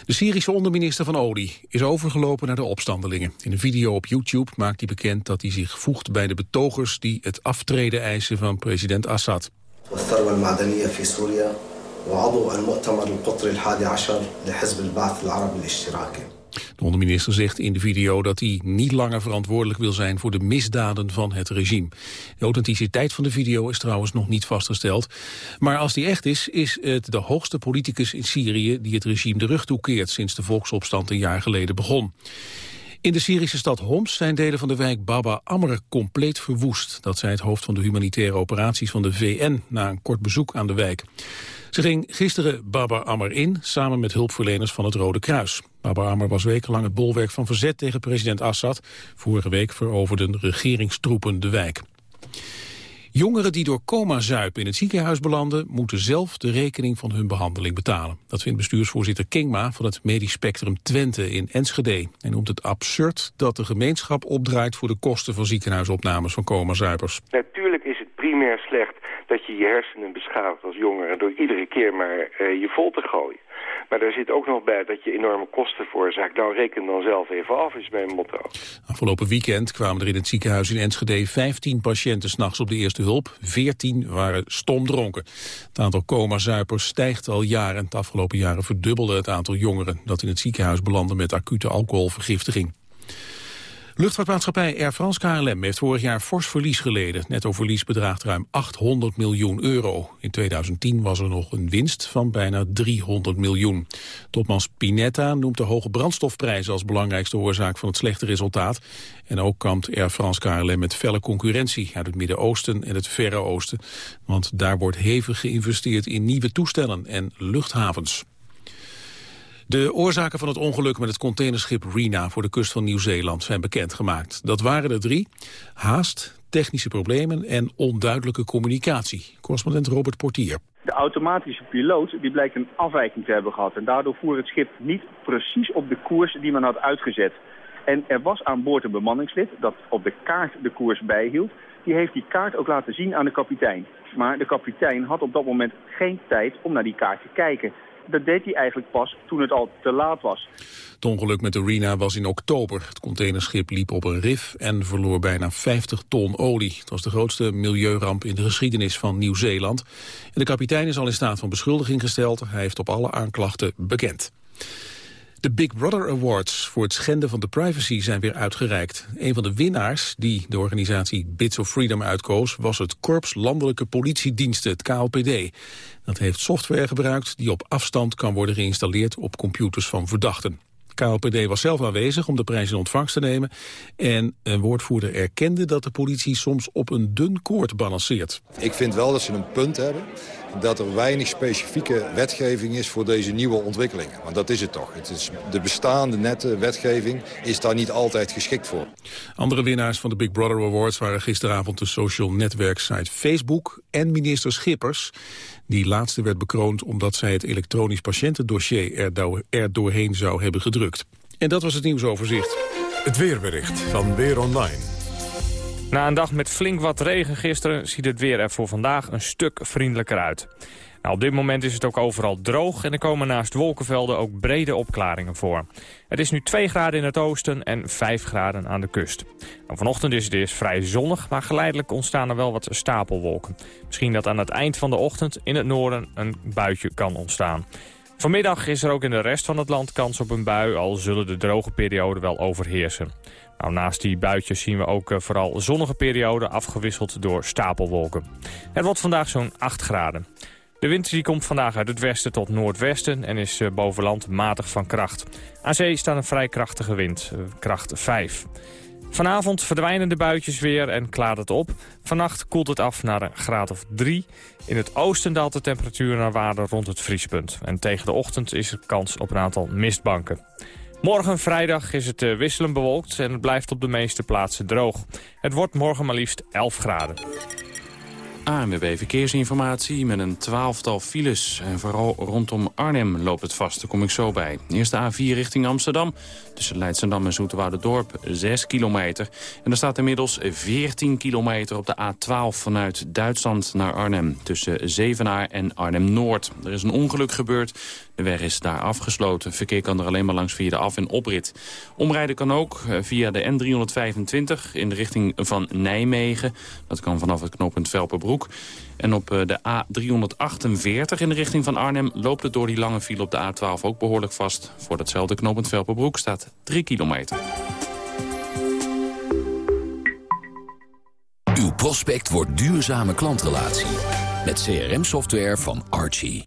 De Syrische onderminister van Olie is overgelopen naar de opstandelingen. In een video op YouTube maakt hij bekend dat hij zich voegt bij de betogers die het aftreden eisen van president Assad. De onderminister zegt in de video dat hij niet langer verantwoordelijk wil zijn voor de misdaden van het regime. De authenticiteit van de video is trouwens nog niet vastgesteld. Maar als die echt is, is het de hoogste politicus in Syrië die het regime de rug toekeert sinds de volksopstand een jaar geleden begon. In de Syrische stad Homs zijn delen van de wijk Baba Amr compleet verwoest. Dat zei het hoofd van de humanitaire operaties van de VN na een kort bezoek aan de wijk. Ze ging gisteren Baba Amr in, samen met hulpverleners van het Rode Kruis. Baba Amr was wekenlang het bolwerk van verzet tegen president Assad. Vorige week veroverden regeringstroepen de wijk. Jongeren die door coma zuipen in het ziekenhuis belanden... moeten zelf de rekening van hun behandeling betalen. Dat vindt bestuursvoorzitter Kingma van het Medisch Spectrum Twente in Enschede. Hij noemt het absurd dat de gemeenschap opdraait... voor de kosten van ziekenhuisopnames van coma-zuipers. Natuurlijk is het primair slecht dat je je hersenen beschadigt als jongere... door iedere keer maar uh, je vol te gooien. Maar daar zit ook nog bij dat je enorme kosten veroorzaakt. Nou, reken dan zelf even af, is mijn motto. Afgelopen weekend kwamen er in het ziekenhuis in Enschede 15 patiënten s'nachts op de eerste hulp. 14 waren stomdronken. Het aantal coma-zuipers stijgt al jaren. Het afgelopen jaren verdubbelde het aantal jongeren dat in het ziekenhuis belanden met acute alcoholvergiftiging. Luchtvaartmaatschappij Air France KLM heeft vorig jaar fors verlies geleden. Netto verlies bedraagt ruim 800 miljoen euro. In 2010 was er nog een winst van bijna 300 miljoen. Topman Spinetta noemt de hoge brandstofprijzen als belangrijkste oorzaak van het slechte resultaat. En ook kampt Air France KLM met felle concurrentie uit het Midden-Oosten en het Verre Oosten. Want daar wordt hevig geïnvesteerd in nieuwe toestellen en luchthavens. De oorzaken van het ongeluk met het containerschip Rena voor de kust van Nieuw-Zeeland zijn bekendgemaakt. Dat waren er drie. Haast, technische problemen en onduidelijke communicatie. Correspondent Robert Portier. De automatische piloot die blijkt een afwijking te hebben gehad. En daardoor voer het schip niet precies op de koers die men had uitgezet. En er was aan boord een bemanningslid dat op de kaart de koers bijhield. die heeft die kaart ook laten zien aan de kapitein. Maar de kapitein had op dat moment geen tijd om naar die kaart te kijken. Dat deed hij eigenlijk pas toen het al te laat was. Het ongeluk met de Rena was in oktober. Het containerschip liep op een rif en verloor bijna 50 ton olie. Het was de grootste milieuramp in de geschiedenis van Nieuw-Zeeland. De kapitein is al in staat van beschuldiging gesteld. Hij heeft op alle aanklachten bekend. De Big Brother Awards voor het schenden van de privacy zijn weer uitgereikt. Een van de winnaars die de organisatie Bits of Freedom uitkoos... was het Korps Landelijke Politiediensten, het KLPD. Dat heeft software gebruikt die op afstand kan worden geïnstalleerd... op computers van verdachten. KLPD was zelf aanwezig om de prijs in ontvangst te nemen. En een woordvoerder erkende dat de politie soms op een dun koord balanceert. Ik vind wel dat ze een punt hebben dat er weinig specifieke wetgeving is voor deze nieuwe ontwikkelingen. Want dat is het toch. Het is, de bestaande nette wetgeving is daar niet altijd geschikt voor. Andere winnaars van de Big Brother Awards waren gisteravond de social netwerksite Facebook en minister Schippers. Die laatste werd bekroond omdat zij het elektronisch patiëntendossier er, doorheen zou hebben gedrukt. En dat was het nieuwsoverzicht. Het weerbericht van Weer Online. Na een dag met flink wat regen gisteren ziet het weer er voor vandaag een stuk vriendelijker uit. Nou, op dit moment is het ook overal droog en er komen naast wolkenvelden ook brede opklaringen voor. Het is nu 2 graden in het oosten en 5 graden aan de kust. Nou, vanochtend is het eerst vrij zonnig, maar geleidelijk ontstaan er wel wat stapelwolken. Misschien dat aan het eind van de ochtend in het noorden een buitje kan ontstaan. Vanmiddag is er ook in de rest van het land kans op een bui, al zullen de droge perioden wel overheersen. Nou, naast die buitjes zien we ook eh, vooral zonnige perioden afgewisseld door stapelwolken. Het wordt vandaag zo'n 8 graden. De wind komt vandaag uit het westen tot noordwesten en is eh, boven land matig van kracht. Aan zee staat een vrij krachtige wind, eh, kracht 5. Vanavond verdwijnen de buitjes weer en klaart het op. Vannacht koelt het af naar een graad of 3. In het oosten daalt de temperatuur naar waarde rond het vriespunt. En tegen de ochtend is er kans op een aantal mistbanken. Morgen vrijdag is het eh, wisselend bewolkt en het blijft op de meeste plaatsen droog. Het wordt morgen maar liefst 11 graden. ANWB Verkeersinformatie met een twaalftal files. En vooral rondom Arnhem loopt het vast, daar kom ik zo bij. Eerst de A4 richting Amsterdam. Tussen Leidschendam en Dorp 6 kilometer. En er staat inmiddels 14 kilometer op de A12 vanuit Duitsland naar Arnhem. Tussen Zevenaar en Arnhem-Noord. Er is een ongeluk gebeurd. De weg is daar afgesloten. Verkeer kan er alleen maar langs via de af- en oprit. Omrijden kan ook eh, via de N325 in de richting van Nijmegen. Dat kan vanaf het knooppunt Velperbroek. En op eh, de A348 in de richting van Arnhem loopt het door die lange file op de A12 ook behoorlijk vast. Voor datzelfde knooppunt Velperbroek staat 3 kilometer. Uw prospect wordt duurzame klantrelatie. Met CRM-software van Archie.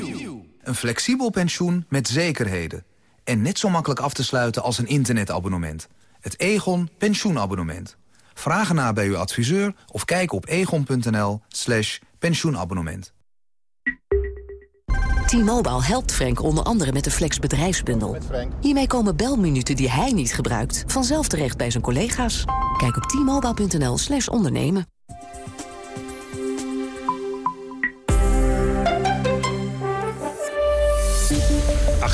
Een flexibel pensioen met zekerheden. En net zo makkelijk af te sluiten als een internetabonnement. Het Egon pensioenabonnement. Vraag ernaar bij uw adviseur of kijk op egon.nl slash pensioenabonnement. T-Mobile helpt Frank onder andere met de Flex bedrijfsbundel. Hiermee komen belminuten die hij niet gebruikt... vanzelf terecht bij zijn collega's. Kijk op t-mobile.nl slash ondernemen.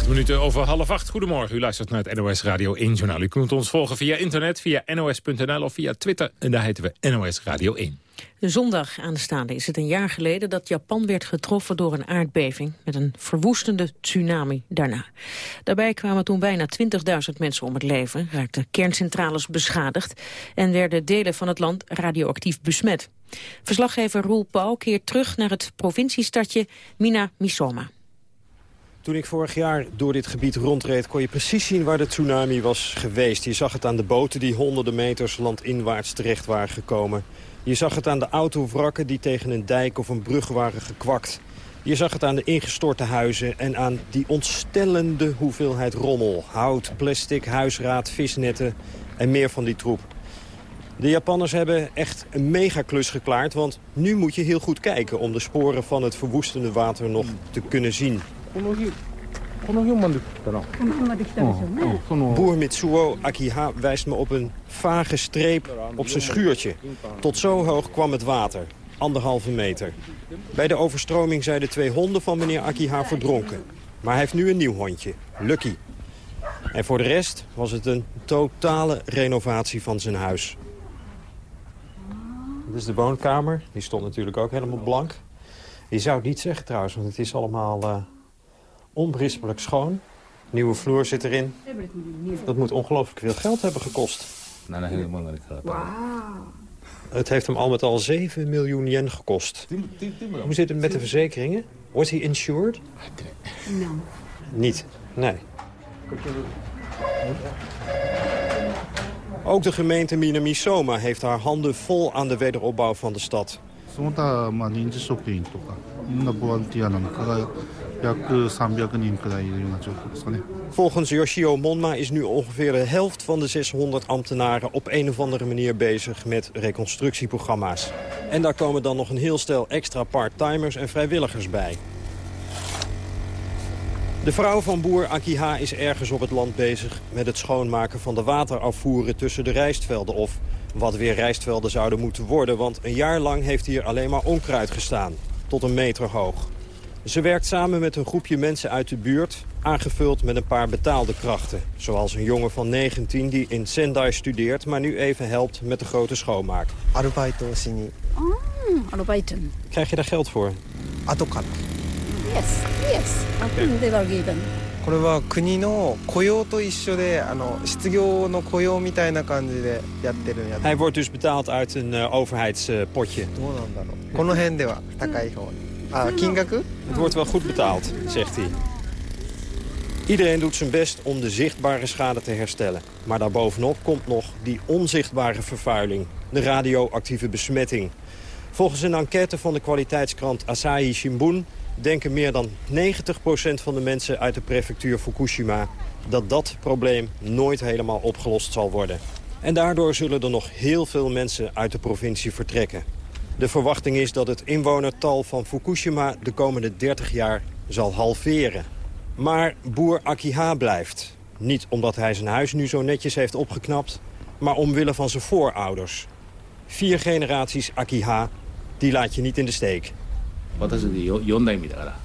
Minuten over half acht. Goedemorgen, u luistert naar het NOS Radio 1 Journaal. U kunt ons volgen via internet, via nos.nl of via Twitter. En daar heten we NOS Radio 1. De zondag aanstaande is het een jaar geleden dat Japan werd getroffen door een aardbeving met een verwoestende tsunami daarna. Daarbij kwamen toen bijna 20.000 mensen om het leven, raakten kerncentrales beschadigd en werden delen van het land radioactief besmet. Verslaggever Roel Pauw keert terug naar het provinciestadje Minamisoma. Toen ik vorig jaar door dit gebied rondreed... kon je precies zien waar de tsunami was geweest. Je zag het aan de boten die honderden meters landinwaarts terecht waren gekomen. Je zag het aan de autowrakken die tegen een dijk of een brug waren gekwakt. Je zag het aan de ingestorte huizen en aan die ontstellende hoeveelheid rommel. Hout, plastic, huisraad, visnetten en meer van die troep. De Japanners hebben echt een megaklus geklaard, want nu moet je heel goed kijken om de sporen van het verwoestende water nog te kunnen zien. Boer Mitsuo Akiha wijst me op een vage streep op zijn schuurtje. Tot zo hoog kwam het water, anderhalve meter. Bij de overstroming zijn de twee honden van meneer Akiha verdronken. Maar hij heeft nu een nieuw hondje, Lucky. En voor de rest was het een totale renovatie van zijn huis. Dit is de woonkamer. Die stond natuurlijk ook helemaal blank. Je zou het niet zeggen trouwens, want het is allemaal uh, onberispelijk schoon. Nieuwe vloer zit erin. Dat moet ongelooflijk veel geld hebben gekost. Wow. Het heeft hem al met al 7 miljoen yen gekost. Hoe zit het met de verzekeringen? Wordt hij insured? Nee. Niet? Nee. Ook de gemeente Minamisoma heeft haar handen vol aan de wederopbouw van de stad. Volgens Yoshio Monma is nu ongeveer de helft van de 600 ambtenaren op een of andere manier bezig met reconstructieprogramma's. En daar komen dan nog een heel stel extra part-timers en vrijwilligers bij. De vrouw van boer Akiha is ergens op het land bezig met het schoonmaken van de waterafvoeren tussen de rijstvelden. Of wat weer rijstvelden zouden moeten worden, want een jaar lang heeft hier alleen maar onkruid gestaan. Tot een meter hoog. Ze werkt samen met een groepje mensen uit de buurt, aangevuld met een paar betaalde krachten. Zoals een jongen van 19 die in Sendai studeert, maar nu even helpt met de grote schoonmaak. Arbeito Oh, Krijg je daar geld voor? Atokara. Yes, yes. They were given. これは国の雇用と一緒であの失業の雇用みたいな感じでやってるんや Hij wordt dus betaald uit een uh, overheidspotje. どうなんだろうこの辺では高い方にあ金額 Het wordt wel goed betaald, zegt hij. Iedereen doet zijn best om de zichtbare schade te herstellen. Maar daarbovenop komt nog die onzichtbare vervuiling. De radioactieve besmetting. Volgens een enquête van de kwaliteitskrant Asahi Shimbun denken meer dan 90% van de mensen uit de prefectuur Fukushima... dat dat probleem nooit helemaal opgelost zal worden. En daardoor zullen er nog heel veel mensen uit de provincie vertrekken. De verwachting is dat het inwonertal van Fukushima de komende 30 jaar zal halveren. Maar boer Akiha blijft. Niet omdat hij zijn huis nu zo netjes heeft opgeknapt... maar omwille van zijn voorouders. Vier generaties Akiha, die laat je niet in de steek. 私で4代目だから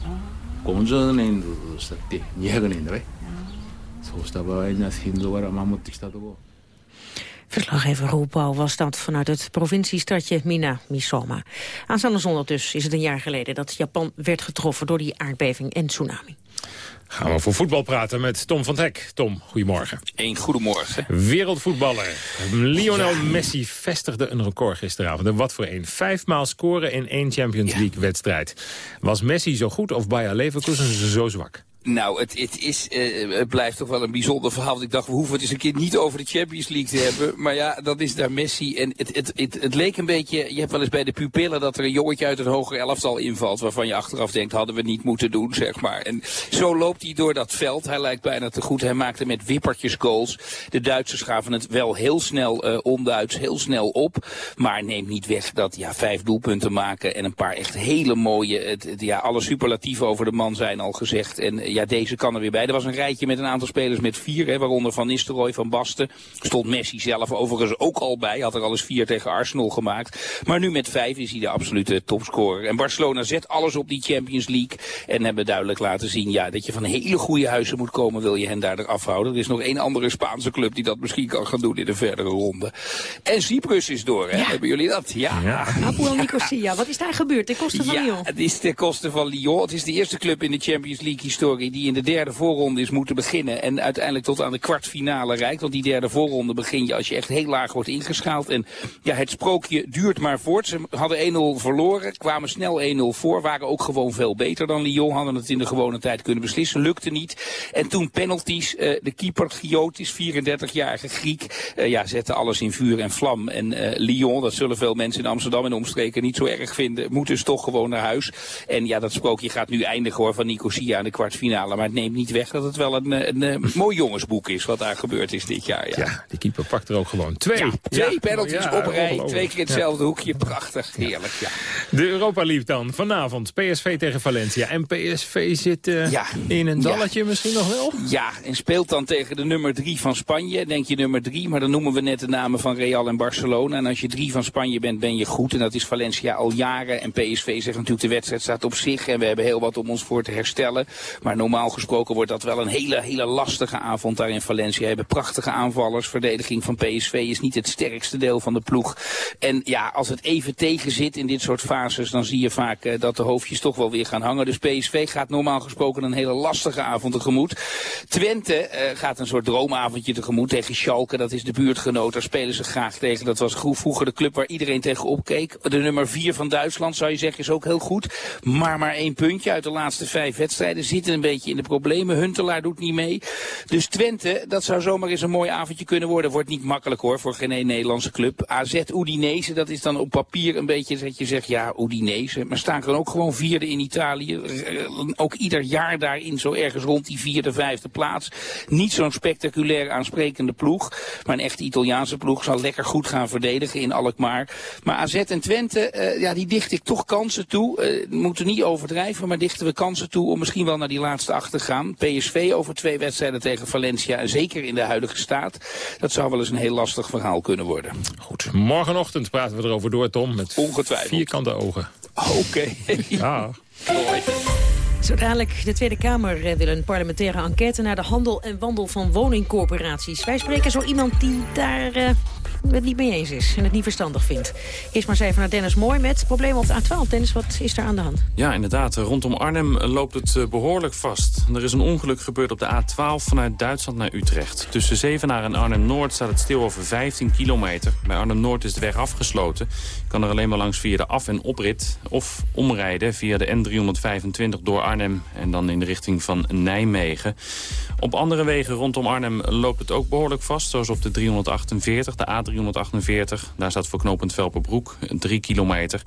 50年としたって200年だねそうした場合には先祖から守ってきたとこ Verslaggever Roelpauw was dat vanuit het provinciestadje Mina Misoma. Aanstaande zondag dus is het een jaar geleden dat Japan werd getroffen door die aardbeving en tsunami. Gaan we voor voetbal praten met Tom van Hek. Tom, goedemorgen. Eén goedemorgen. Wereldvoetballer. Lionel Messi vestigde een record gisteravond. En wat voor een. Vijfmaal scoren in één Champions League wedstrijd. Was Messi zo goed of Bayer Leverkusen zo zwak? Nou, het, het, is, het blijft toch wel een bijzonder verhaal. Ik dacht, we hoeven het eens een keer niet over de Champions League te hebben. Maar ja, dat is daar Messi. En het, het, het, het leek een beetje, je hebt wel eens bij de pupillen dat er een jongetje uit een hoger elftal invalt. Waarvan je achteraf denkt, hadden we niet moeten doen, zeg maar. En zo loopt hij door dat veld. Hij lijkt bijna te goed. Hij maakte met wippertjes goals. De Duitsers gaven het wel heel snel uh, onduits, heel snel op. Maar neemt niet weg dat ja, vijf doelpunten maken en een paar echt hele mooie, het, het, ja, alle superlatieven over de man zijn al gezegd. En ja, deze kan er weer bij. Er was een rijtje met een aantal spelers met vier, hè, waaronder Van Nistelrooy, Van Basten. Stond Messi zelf overigens ook al bij. Had er al eens vier tegen Arsenal gemaakt. Maar nu met vijf is hij de absolute topscorer. En Barcelona zet alles op die Champions League. En hebben duidelijk laten zien ja, dat je van hele goede huizen moet komen, wil je hen daar afhouden. Er is nog één andere Spaanse club die dat misschien kan gaan doen in de verdere ronde. En Cyprus is door, hè? Hebben jullie dat? Ja. ja. Apoel Nicosia, wat is daar gebeurd ten koste van ja, Lyon? het is ten koste van Lyon. Het is de eerste club in de Champions League historie die in de derde voorronde is moeten beginnen. En uiteindelijk tot aan de kwartfinale reikt. Want die derde voorronde begin je als je echt heel laag wordt ingeschaald. En ja, het sprookje duurt maar voort. Ze hadden 1-0 verloren, kwamen snel 1-0 voor. Waren ook gewoon veel beter dan Lyon. Hadden het in de gewone tijd kunnen beslissen. Lukte niet. En toen penalties. Uh, de keeper Giotis, 34-jarige Griek. Uh, ja, zette alles in vuur en vlam. En uh, Lyon, dat zullen veel mensen in Amsterdam en omstreken niet zo erg vinden. Moet dus toch gewoon naar huis. En ja, dat sprookje gaat nu eindigen hoor van Nicosia aan de kwartfinale Maar het neemt niet weg dat het wel een, een, een mooi jongensboek is wat daar gebeurd is dit jaar. Ja, ja die keeper pakt er ook gewoon twee. Ja, twee penalties op rij, twee keer hetzelfde hoekje. Prachtig, heerlijk. Ja. De Europa League dan, vanavond. PSV tegen Valencia. En PSV zit uh, in een dalletje misschien nog wel? Ja, en speelt dan tegen de nummer drie van Spanje. Denk je nummer drie, maar dan noemen we net de namen van Real en Barcelona. En als je drie van Spanje bent, ben je goed. En dat is Valencia al jaren. En PSV zegt natuurlijk de wedstrijd staat op zich. En we hebben heel wat om ons voor te herstellen. Maar normaal gesproken wordt dat wel een hele, hele lastige avond daar in Valencia. Hebben prachtige aanvallers. Verdediging van PSV is niet het sterkste deel van de ploeg. En ja, als het even tegen zit in dit soort fases, dan zie je vaak uh, dat de hoofdjes toch wel weer gaan hangen. Dus PSV gaat normaal gesproken een hele lastige avond tegemoet. Twente uh, gaat een soort droomavondje tegemoet tegen Schalke. Dat is de buurtgenoot. Daar spelen ze graag tegen. Dat was vroeger de club waar iedereen tegen opkeek. De nummer vier van Duitsland zou je zeggen is ook heel goed. Maar maar één puntje uit de laatste vijf wedstrijden. Zitten een beetje in de problemen. Huntelaar doet niet mee. Dus Twente, dat zou zomaar eens een mooi avondje kunnen worden. Wordt niet makkelijk hoor voor geen Nederlandse club. AZ Udinese, dat is dan op papier een beetje dat je zegt ja Udinese. Maar staan er ook gewoon vierde in Italië. Ook ieder jaar daarin zo ergens rond die vierde, vijfde plaats. Niet zo'n spectaculair aansprekende ploeg. Maar een echte Italiaanse ploeg zal lekker goed gaan verdedigen in Alkmaar. Maar AZ en Twente, uh, ja, die dicht ik toch kansen toe. Uh, moeten niet overdrijven, maar dichten we kansen toe om misschien wel naar die laatste acht te gaan. PSV over twee wedstrijden tegen Valencia. En zeker in de huidige staat. Dat zou wel eens een heel lastig verhaal kunnen worden. Goed, morgenochtend praten we erover door, Tom. Met Ongetwijfeld. vierkante ogen. Oké. Okay. Ja. Zo dadelijk, de Tweede Kamer eh, wil een parlementaire enquête... naar de handel en wandel van woningcorporaties. Wij spreken zo iemand die daar uh, het niet mee eens is en het niet verstandig vindt. Eerst maar eens even naar Dennis Mooi met problemen op de A12. Dennis, wat is er aan de hand? Ja, inderdaad. Rondom Arnhem loopt het eh, behoorlijk vast. Er is een ongeluk gebeurd op de A12 vanuit Duitsland naar Utrecht. Tussen Zevenaar en Arnhem-Noord staat het stil over 15 kilometer. Bij Arnhem-Noord is de weg afgesloten. Je kan er alleen maar langs via de af- en oprit... of omrijden via de N325 door Arnhem... en dan in de richting van Nijmegen. Op andere wegen rondom Arnhem loopt het ook behoorlijk vast... zoals op de 348, de A3 348. Daar staat voor knooppunt Velperbroek 3 kilometer.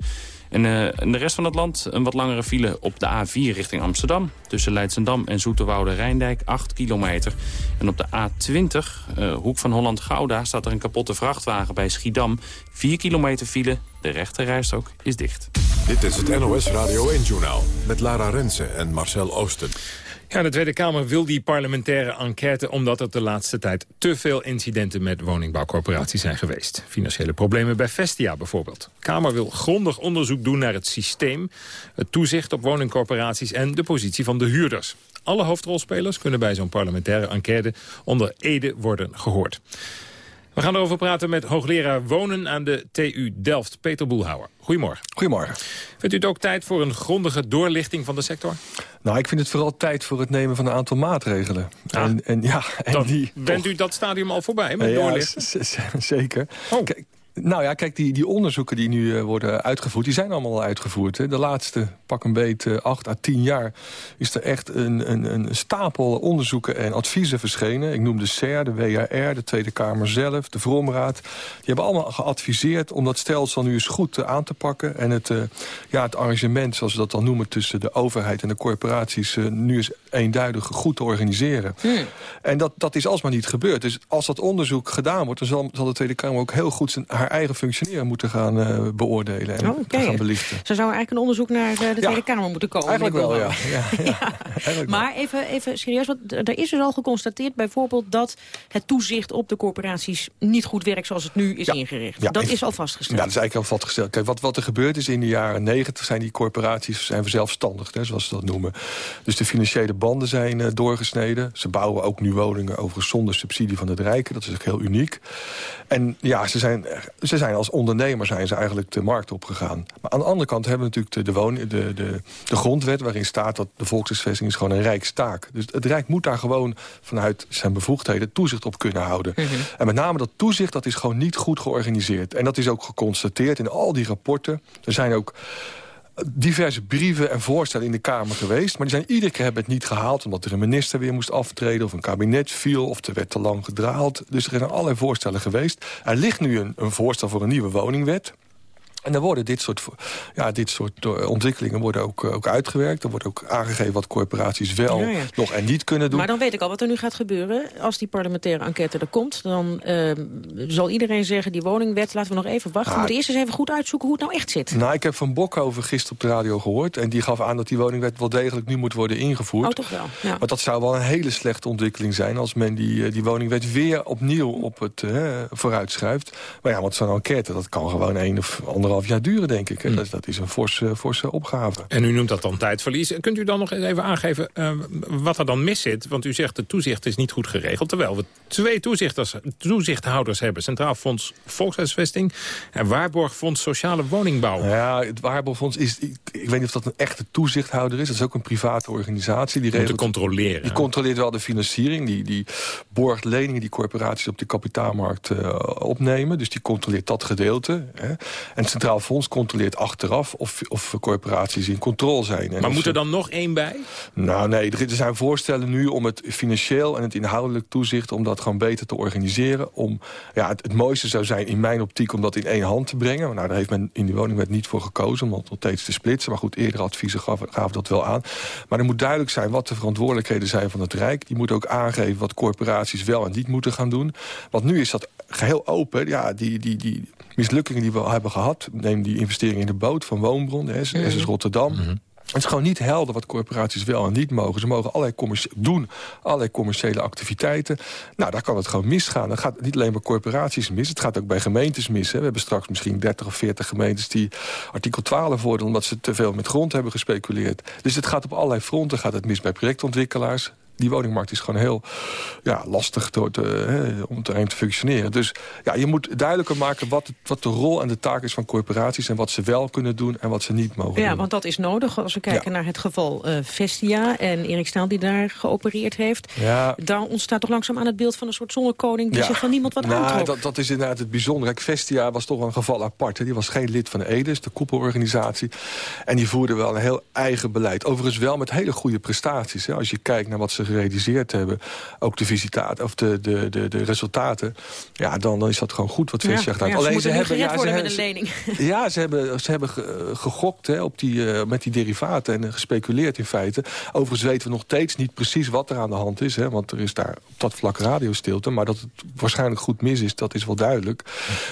En in de rest van het land een wat langere file op de A4 richting Amsterdam. Tussen Leidsendam en Zoeterwoude-Rijndijk 8 kilometer. En op de A20, uh, hoek van Holland-Gouda, staat er een kapotte vrachtwagen bij Schiedam. 4 kilometer file, de rechte rijstrook is dicht. Dit is het NOS Radio 1-journaal met Lara Rensen en Marcel Oosten. Ja, de Tweede Kamer wil die parlementaire enquête... omdat er de laatste tijd te veel incidenten met woningbouwcorporaties zijn geweest. Financiële problemen bij Vestia bijvoorbeeld. De Kamer wil grondig onderzoek doen naar het systeem... het toezicht op woningcorporaties en de positie van de huurders. Alle hoofdrolspelers kunnen bij zo'n parlementaire enquête onder Ede worden gehoord. We gaan erover praten met hoogleraar wonen aan de TU Delft, Peter Boelhouwer. Goedemorgen. Goedemorgen. Vindt u het ook tijd voor een grondige doorlichting van de sector? Nou, ik vind het vooral tijd voor het nemen van een aantal maatregelen. Ah, en, en, ja, en die, bent u dat stadium al voorbij met ja, doorlichten? Zeker. Oh. Kijk, nou ja, kijk, die, die onderzoeken die nu uh, worden uitgevoerd... die zijn allemaal al uitgevoerd. Hè. De laatste, pak een beet, uh, acht à tien jaar... is er echt een, een, een stapel onderzoeken en adviezen verschenen. Ik noem de CER, de WRR, de Tweede Kamer zelf, de Vromraad. Die hebben allemaal geadviseerd om dat stelsel nu eens goed uh, aan te pakken... en het, ja, het arrangement, zoals we dat dan noemen... tussen de overheid en de corporaties... nu eens eenduidig goed te organiseren. Hmm. En dat, dat is alsmaar niet gebeurd. Dus als dat onderzoek gedaan wordt... dan zal, zal de Tweede Kamer ook heel goed zijn, haar eigen functioneren moeten gaan uh, beoordelen en oh, okay. gaan belichten. Zo zou eigenlijk een onderzoek naar de, de Tweede Kamer moeten komen. Eigenlijk wel, ja. ja, ja. Eigenlijk maar wel. Even, even serieus, want er is dus al geconstateerd bijvoorbeeld dat het toezicht op de corporaties niet goed werkt zoals het nu is ingericht. dat is al vastgesteld. Ja, dat is eigenlijk al vastgesteld. Kijk, wat, wat er gebeurd is in de jaren negentig zijn die corporaties zijn verzelfstandigd, hè, zoals ze dat noemen. Dus de financiële banden zijn uh, doorgesneden. Ze bouwen ook nu woningen overigens zonder subsidie van het Rijken. Dat is ook heel uniek. En ja, ze zijn, ze zijn als ondernemer zijn ze eigenlijk de markt opgegaan. Maar aan de andere kant hebben we natuurlijk de, de, woon, de, de, de grondwet... waarin staat dat de volkshuisvesting is gewoon een rijkstaak. Dus het Rijk moet daar gewoon vanuit zijn bevoegdheden toezicht op kunnen houden. Mhm. En met name dat toezicht, dat is gewoon niet goed georganiseerd. En dat is ook geconstateerd in al die rapporten. Er zijn ook diverse brieven en voorstellen in de Kamer geweest. Maar die zijn iedere keer hebben het niet gehaald... omdat er een minister weer moest aftreden of een kabinet viel... of er werd te lang gedraald. Dus er zijn allerlei voorstellen geweest. Er ligt nu een, een voorstel voor een nieuwe woningwet. En dan worden dit soort, ja, dit soort eh, ontwikkelingen worden ook, eh, ook uitgewerkt. Er wordt ook aangegeven wat corporaties wel nog en niet kunnen doen. Maar dan weet ik al wat er nu gaat gebeuren. Als die parlementaire enquête er komt... dan uh, zal iedereen zeggen, die woningwet, laten we nog even wachten. we moeten eerst eens even goed uitzoeken hoe het nou echt zit. Nou, ik heb van Bokhoven gisteren op de radio gehoord... en die gaf aan dat die woningwet wel degelijk nu moet worden ingevoerd. Oh, toch wel. Ja. Maar dat zou wel een hele slechte ontwikkeling zijn... als men die, die woningwet weer opnieuw op het uh, vooruit schuift. Maar ja, want zo'n enquête, dat kan gewoon één of anderhalf jaar duren, denk ik. Mm. Dat, dat, is een forse, forse opgave. En u noemt dat dan tijdverlies. Kunt u dan nog even aangeven uh, wat er dan mis zit? Want u zegt de toezicht is niet goed geregeld. Terwijl we twee toezichthouders hebben. Centraal Fonds Volkshuisvesting en Waarborgfonds Sociale Woningbouw. Ja, het Waarborgfonds is, ik, ik, weet niet of dat een echte toezichthouder is. Dat is ook een private organisatie. Die regelt, controleren. Die controleert wel de financiering. Die, die borgt leningen die corporaties op de kapitaalmarkt uh, opnemen. Dus die controleert dat gedeelte. Hè. En Centraal Fonds controleert achteraf of, of corporaties in controle zijn. En maar moet er dan nog één bij? Nou nee, er zijn voorstellen nu om het financieel en het inhoudelijk toezicht... om dat gewoon beter te organiseren. Om, ja, het, mooiste zou zijn in mijn optiek om dat in één hand te brengen. Nou, daar heeft men in die woningwet niet voor gekozen om dat nog steeds te splitsen. Maar goed, eerdere adviezen gaven, gaven dat wel aan. Maar er moet duidelijk zijn wat de verantwoordelijkheden zijn van het Rijk. Die moet ook aangeven wat corporaties wel en niet moeten gaan doen. Want nu is dat geheel open. Ja, die, die, die mislukkingen die we hebben gehad... neem die investering in de boot van Woonbron, de SS, mhm. Rotterdam... Mhm. Het is gewoon niet helder wat corporaties wel en niet mogen. Ze mogen allerlei doen, allerlei commerciële activiteiten. Nou, daar kan het gewoon misgaan. Dat gaat niet alleen bij corporaties mis, het gaat ook bij gemeentes mis. Hè. We hebben straks misschien 30 of 40 gemeentes die artikel 12 worden... omdat ze te veel met grond hebben gespeculeerd. Dus het gaat op allerlei fronten. Gaat het mis bij projectontwikkelaars die woningmarkt is gewoon heel ja, lastig door te, hè, om te functioneren. Dus ja, je moet duidelijker maken wat, wat de rol en de taak is van corporaties... en wat ze wel kunnen doen en wat ze niet mogen ja, doen. want dat is nodig als we kijken naar het geval uh, Vestia... en Erik Staal die daar geopereerd heeft. Ja. Daar ontstaat toch langzaam aan het beeld van een soort zonnekoning... die zich van niemand wat nou, aantrok. Dat, dat is inderdaad het bijzondere. Vestia was toch een geval apart. Hè. Die was geen lid van de EDES, de koepelorganisatie. En die voerde wel een heel eigen beleid. Overigens wel met hele goede prestaties. Hè. Als je kijkt naar wat ze gerealiseerd hebben... ook de, visitaat, of de, de, de, de resultaten... ja, dan, dan is dat gewoon goed wat Vestia ja, gedaan. Alleen ze hebben, ja, ze, hebben, lening. ja, ze hebben, ze hebben gegokt hè, op die, uh, met die derivaten en gespeculeerd in feite. Overigens weten we nog steeds niet precies wat er aan de hand is. Hè, want er is daar op dat vlak radiostilte. Maar dat het waarschijnlijk goed mis is, dat is wel duidelijk.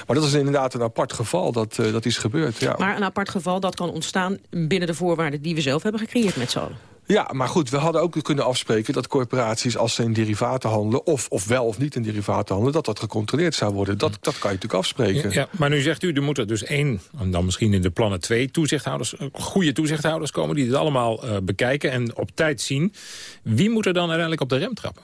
Maar dat is inderdaad een apart geval dat, uh, dat is gebeurd. Ja. Maar een apart geval dat kan ontstaan binnen de voorwaarden die we zelf hebben gecreëerd met z'n allen. Ja, maar goed, we hadden ook kunnen afspreken dat corporaties als ze in derivaten handelen... of, of wel of niet in derivaten handelen, dat dat gecontroleerd zou worden. Dat, dat kan je natuurlijk afspreken. Ja, maar nu zegt u, er moeten dus één, en dan misschien in de plannen twee toezichthouders... Eh, goede toezichthouders komen die dit allemaal uh, bekijken en op tijd zien. Wie moet er dan uiteindelijk op de rem trappen?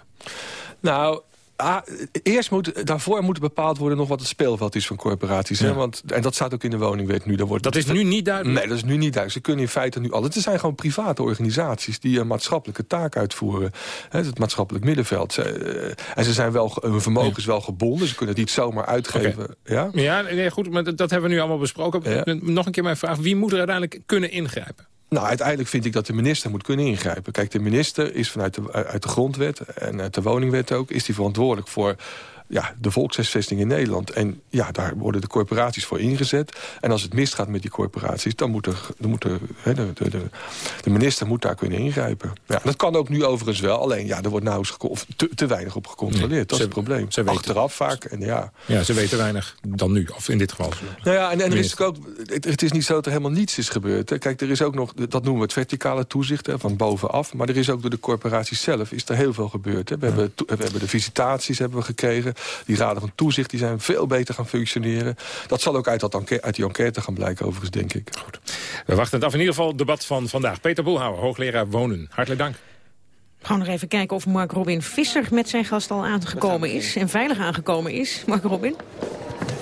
Nou, Ah, eerst moet, daarvoor moet bepaald worden nog wat het speelveld is van corporaties. Hè? Want, en dat staat ook in de woningwet nu. wordt, dat is nu niet duidelijk? Nee, dat is nu niet duidelijk. Ze kunnen in feite nu al... Het zijn gewoon private organisaties die een maatschappelijke taak uitvoeren. Hè, het maatschappelijk middenveld. Ze, uh, en ze zijn wel, hun vermogen is wel gebonden. Ze kunnen het niet zomaar uitgeven. Ja, ja nee, goed, maar dat hebben we nu allemaal besproken. Nog een keer mijn vraag. Wie moet er uiteindelijk kunnen ingrijpen? Nou, uiteindelijk vind ik dat de minister moet kunnen ingrijpen. Kijk, de minister is vanuit de, uit de grondwet en uit de woningwet ook... is die verantwoordelijk voor ja, de volkshuisvesting in Nederland. En ja, daar worden de corporaties voor ingezet. En als het misgaat met die corporaties, dan moet, er, dan moet er, de, de, de, de, minister moet daar kunnen ingrijpen. Ja, dat kan ook nu overigens wel. Alleen, ja, er wordt nauwelijks of te, te weinig op gecontroleerd. dat is het probleem. Ze Achteraf vaak. En ja. ja, ze weten weinig dan nu. Of in dit geval. Nou ja, en, en er is ook, het, het, is niet zo dat er helemaal niets is gebeurd. Hè. Kijk, er is ook nog, dat noemen we het verticale toezicht, hè, van bovenaf. Maar er is ook door de corporaties zelf is er heel veel gebeurd. Hè. We, hebben, we hebben de visitaties hebben we gekregen. Die raden van toezicht die zijn veel beter gaan functioneren. Dat zal ook uit, dat enquête, uit die enquête gaan blijken overigens, denk ik. Goed. We wachten het af in ieder geval het debat van vandaag. Peter Boelhouwer, hoogleraar Wonen. Hartelijk dank. We gaan nog even kijken of Mark Robin Visser met zijn gast al aangekomen is. En veilig aangekomen is. Mark Robin?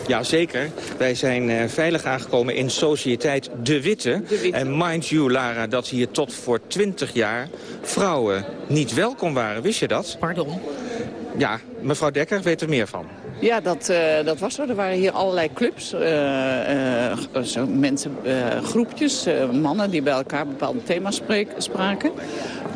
Ja, zeker. Wij zijn uh, veilig aangekomen in Sociëteit De Witte. De Witte. En mind you, Lara, dat hier tot voor 20 jaar vrouwen niet welkom waren. Wist je dat? Pardon? Ja, mevrouw Dekker weet er meer van. Ja, dat, uh, dat was zo. Er waren hier allerlei clubs, uh, uh, zo mensen, groepjes, mannen die bij elkaar bepaalde thema's spraken.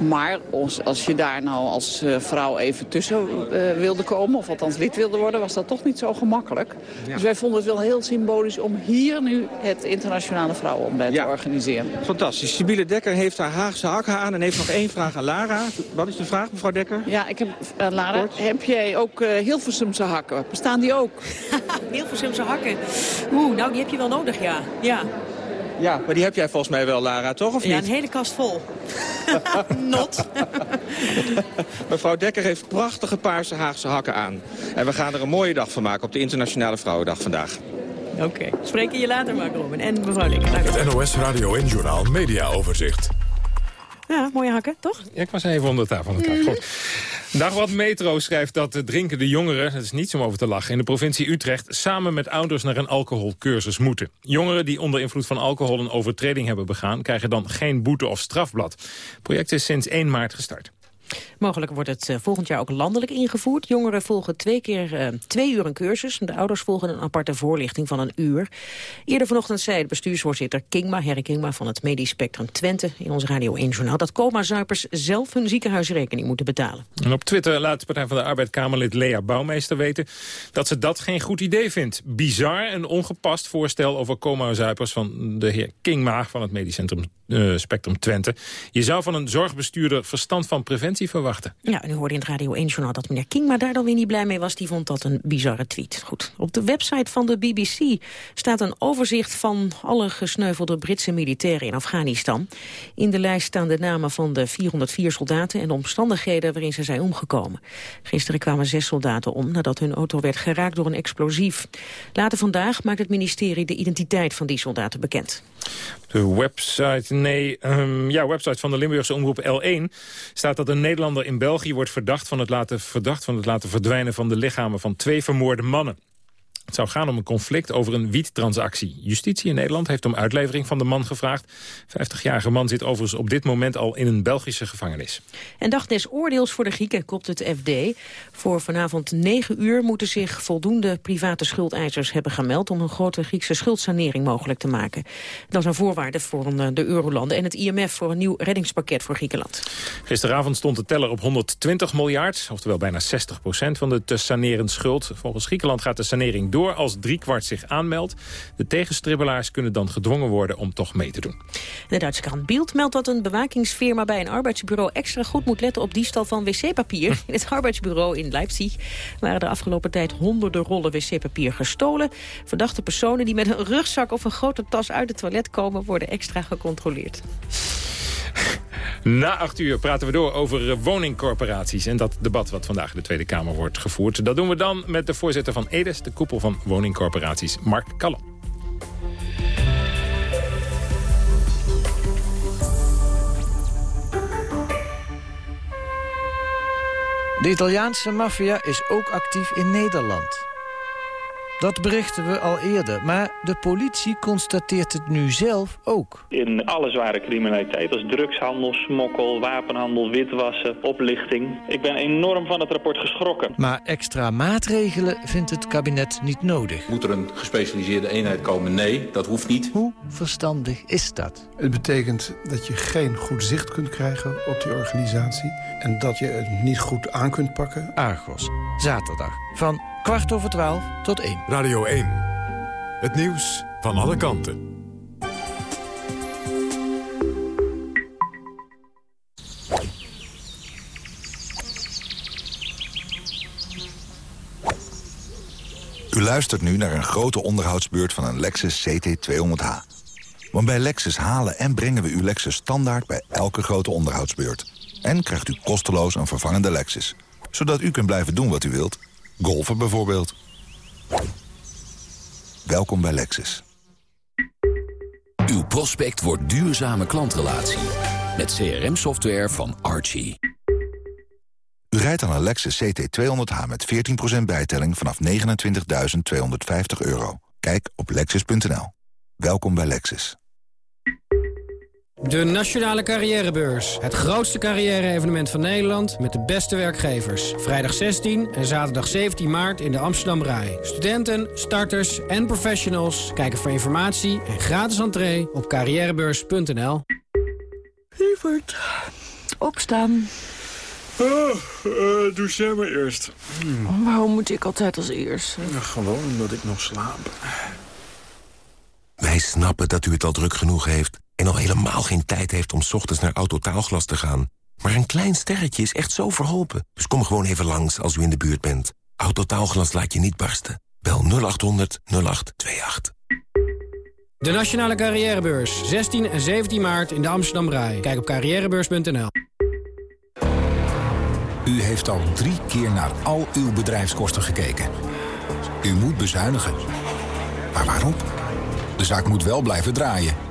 Maar als, als je daar nou als vrouw even tussen wilde komen... of althans lid wilde worden, was dat toch niet zo gemakkelijk. Ja. Dus wij vonden het wel heel symbolisch om hier nu het internationale vrouwenontbijt ja. te organiseren. Fantastisch. Sibylle Dekker heeft haar Haagse hakken aan en heeft nog één vraag aan Lara. Wat is de vraag, mevrouw Dekker? Ja, ik heb, Lara, Kort. heb jij ook Hilversumse hakken? Bestaan die ook? Hilversumse hakken? Oeh, nou die heb je wel nodig, ja. Ja. Ja, maar die heb jij volgens mij wel, Lara, toch? Of ja, niet? een hele kast vol. Not. Mevrouw Dekker heeft prachtige paarse Haagse hakken aan. En we gaan er een mooie dag van maken op de Internationale Vrouwendag vandaag. Oké, okay. spreken je later, Mark Robin. En mevrouw Dekker. Het NOS Radio en Journaal Media Overzicht. Ja, mooie hakken, toch? Ja, ik was even onder de tafel. Mm. Goed. Dagblad Metro schrijft dat de drinkende jongeren, dat is niets om over te lachen, in de provincie Utrecht samen met ouders naar een alcoholcursus moeten. Jongeren die onder invloed van alcohol een overtreding hebben begaan, krijgen dan geen boete of strafblad. Het project is sinds 1 maart gestart. Mogelijk wordt het eh, volgend jaar ook landelijk ingevoerd. Jongeren volgen twee keer uh, twee uur een cursus. De ouders volgen een aparte voorlichting van een uur. Eerder vanochtend zei de bestuursvoorzitter Kingma, Harry Kingma van het Medisch Spectrum Twente in ons Radio 1 Journaal dat coma-zuipers zelf hun ziekenhuisrekening moeten betalen. En op Twitter laat de Partij van de Arbeid Kamerlid Lea Bouwmeester weten dat ze dat geen goed idee vindt. Bizar en ongepast voorstel over coma-zuipers van de heer Kingma van het Medisch Centrum uh, Spectrum Twente. Je zou van een zorgbestuurder verstand van preventie verwachten. Ja, u hoorde in het Radio 1-journaal dat meneer King maar daar dan weer niet blij mee was. Die vond dat een bizarre tweet. Goed, op de website van de BBC staat een overzicht van alle gesneuvelde Britse militairen in Afghanistan. In de lijst staan de namen van de 404 soldaten en de omstandigheden waarin ze zijn omgekomen. Gisteren kwamen zes soldaten om nadat hun auto werd geraakt door een explosief. Later vandaag maakt het ministerie de identiteit van die soldaten bekend. De website, nee, um, ja, website van de Limburgse omroep L1 staat dat een Nederlander in België wordt verdacht van, het laten, verdacht van het laten verdwijnen van de lichamen van twee vermoorde mannen. Het zou gaan om een conflict over een wiettransactie. Justitie in Nederland heeft om uitlevering van de man gevraagd. 50-jarige man zit overigens op dit moment al in een Belgische gevangenis. En dag des oordeels voor de Grieken kopt het FD. Voor vanavond 9 uur moeten zich voldoende private schuldeisers hebben gemeld... om een grote Griekse schuldsanering mogelijk te maken. Dat is een voorwaarde voor de eurolanden en het IMF voor een nieuw reddingspakket voor Griekenland. Gisteravond stond de teller op 120 miljard, oftewel bijna 60 procent van de te saneren schuld. Volgens Griekenland gaat de sanering door als driekwart zich aanmeldt. De tegenstribbelaars kunnen dan gedwongen worden om toch mee te doen. De Duitse krant Bild meldt dat een bewakingsfirma bij een arbeidsbureau extra goed moet letten op diefstal van wc-papier. In het arbeidsbureau in Leipzig waren de afgelopen tijd honderden rollen wc-papier gestolen. Verdachte personen die met een rugzak of een grote tas uit het toilet komen worden extra gecontroleerd. Na acht uur praten we door over woningcorporaties... en dat debat wat vandaag in de Tweede Kamer wordt gevoerd. Dat doen we dan met de voorzitter van EDES, de koepel van woningcorporaties, Mark Kallen. De Italiaanse maffia is ook actief in Nederland. Dat berichten we al eerder, maar de politie constateert het nu zelf ook. In alle zware criminaliteit, als drugshandel, smokkel, wapenhandel, witwassen, oplichting. Ik ben enorm van het rapport geschrokken. Maar extra maatregelen vindt het kabinet niet nodig. Moet er een gespecialiseerde eenheid komen? Nee, dat hoeft niet. Hoe verstandig is dat? Het betekent dat je geen goed zicht kunt krijgen op die organisatie... en dat je het niet goed aan kunt pakken. Argos, zaterdag, van Kwart over twaalf tot één. Radio 1. Het nieuws van alle kanten. U luistert nu naar een grote onderhoudsbeurt van een Lexus CT200H. Want bij Lexus halen en brengen we uw Lexus standaard bij elke grote onderhoudsbeurt. En krijgt u kosteloos een vervangende Lexus. Zodat u kunt blijven doen wat u wilt Golfen bijvoorbeeld. Welkom bij Lexus. Uw prospect wordt duurzame klantrelatie. Met CRM-software van Archie. U rijdt aan een Lexus CT200H met 14% bijtelling vanaf 29.250 euro. Kijk op lexus.nl. Welkom bij Lexus. De Nationale Carrièrebeurs. Het grootste carrière-evenement van Nederland met de beste werkgevers. Vrijdag 16 en zaterdag 17 maart in de Amsterdam Rai. Studenten, starters en professionals kijken voor informatie en gratis entree op carrièrebeurs.nl. Lievert, Opstaan. Oh, uh, doe jij maar eerst. Hmm. Waarom moet ik altijd als eerst? Ja, gewoon omdat ik nog slaap. Wij snappen dat u het al druk genoeg heeft... en al helemaal geen tijd heeft om ochtends naar Autotaalglas te gaan. Maar een klein sterretje is echt zo verholpen. Dus kom gewoon even langs als u in de buurt bent. Autotaalglas laat je niet barsten. Bel 0800 0828. De Nationale Carrièrebeurs. 16 en 17 maart in de Amsterdam Rai. Kijk op carrièrebeurs.nl. U heeft al drie keer naar al uw bedrijfskosten gekeken. U moet bezuinigen. Maar waarom? De zaak moet wel blijven draaien.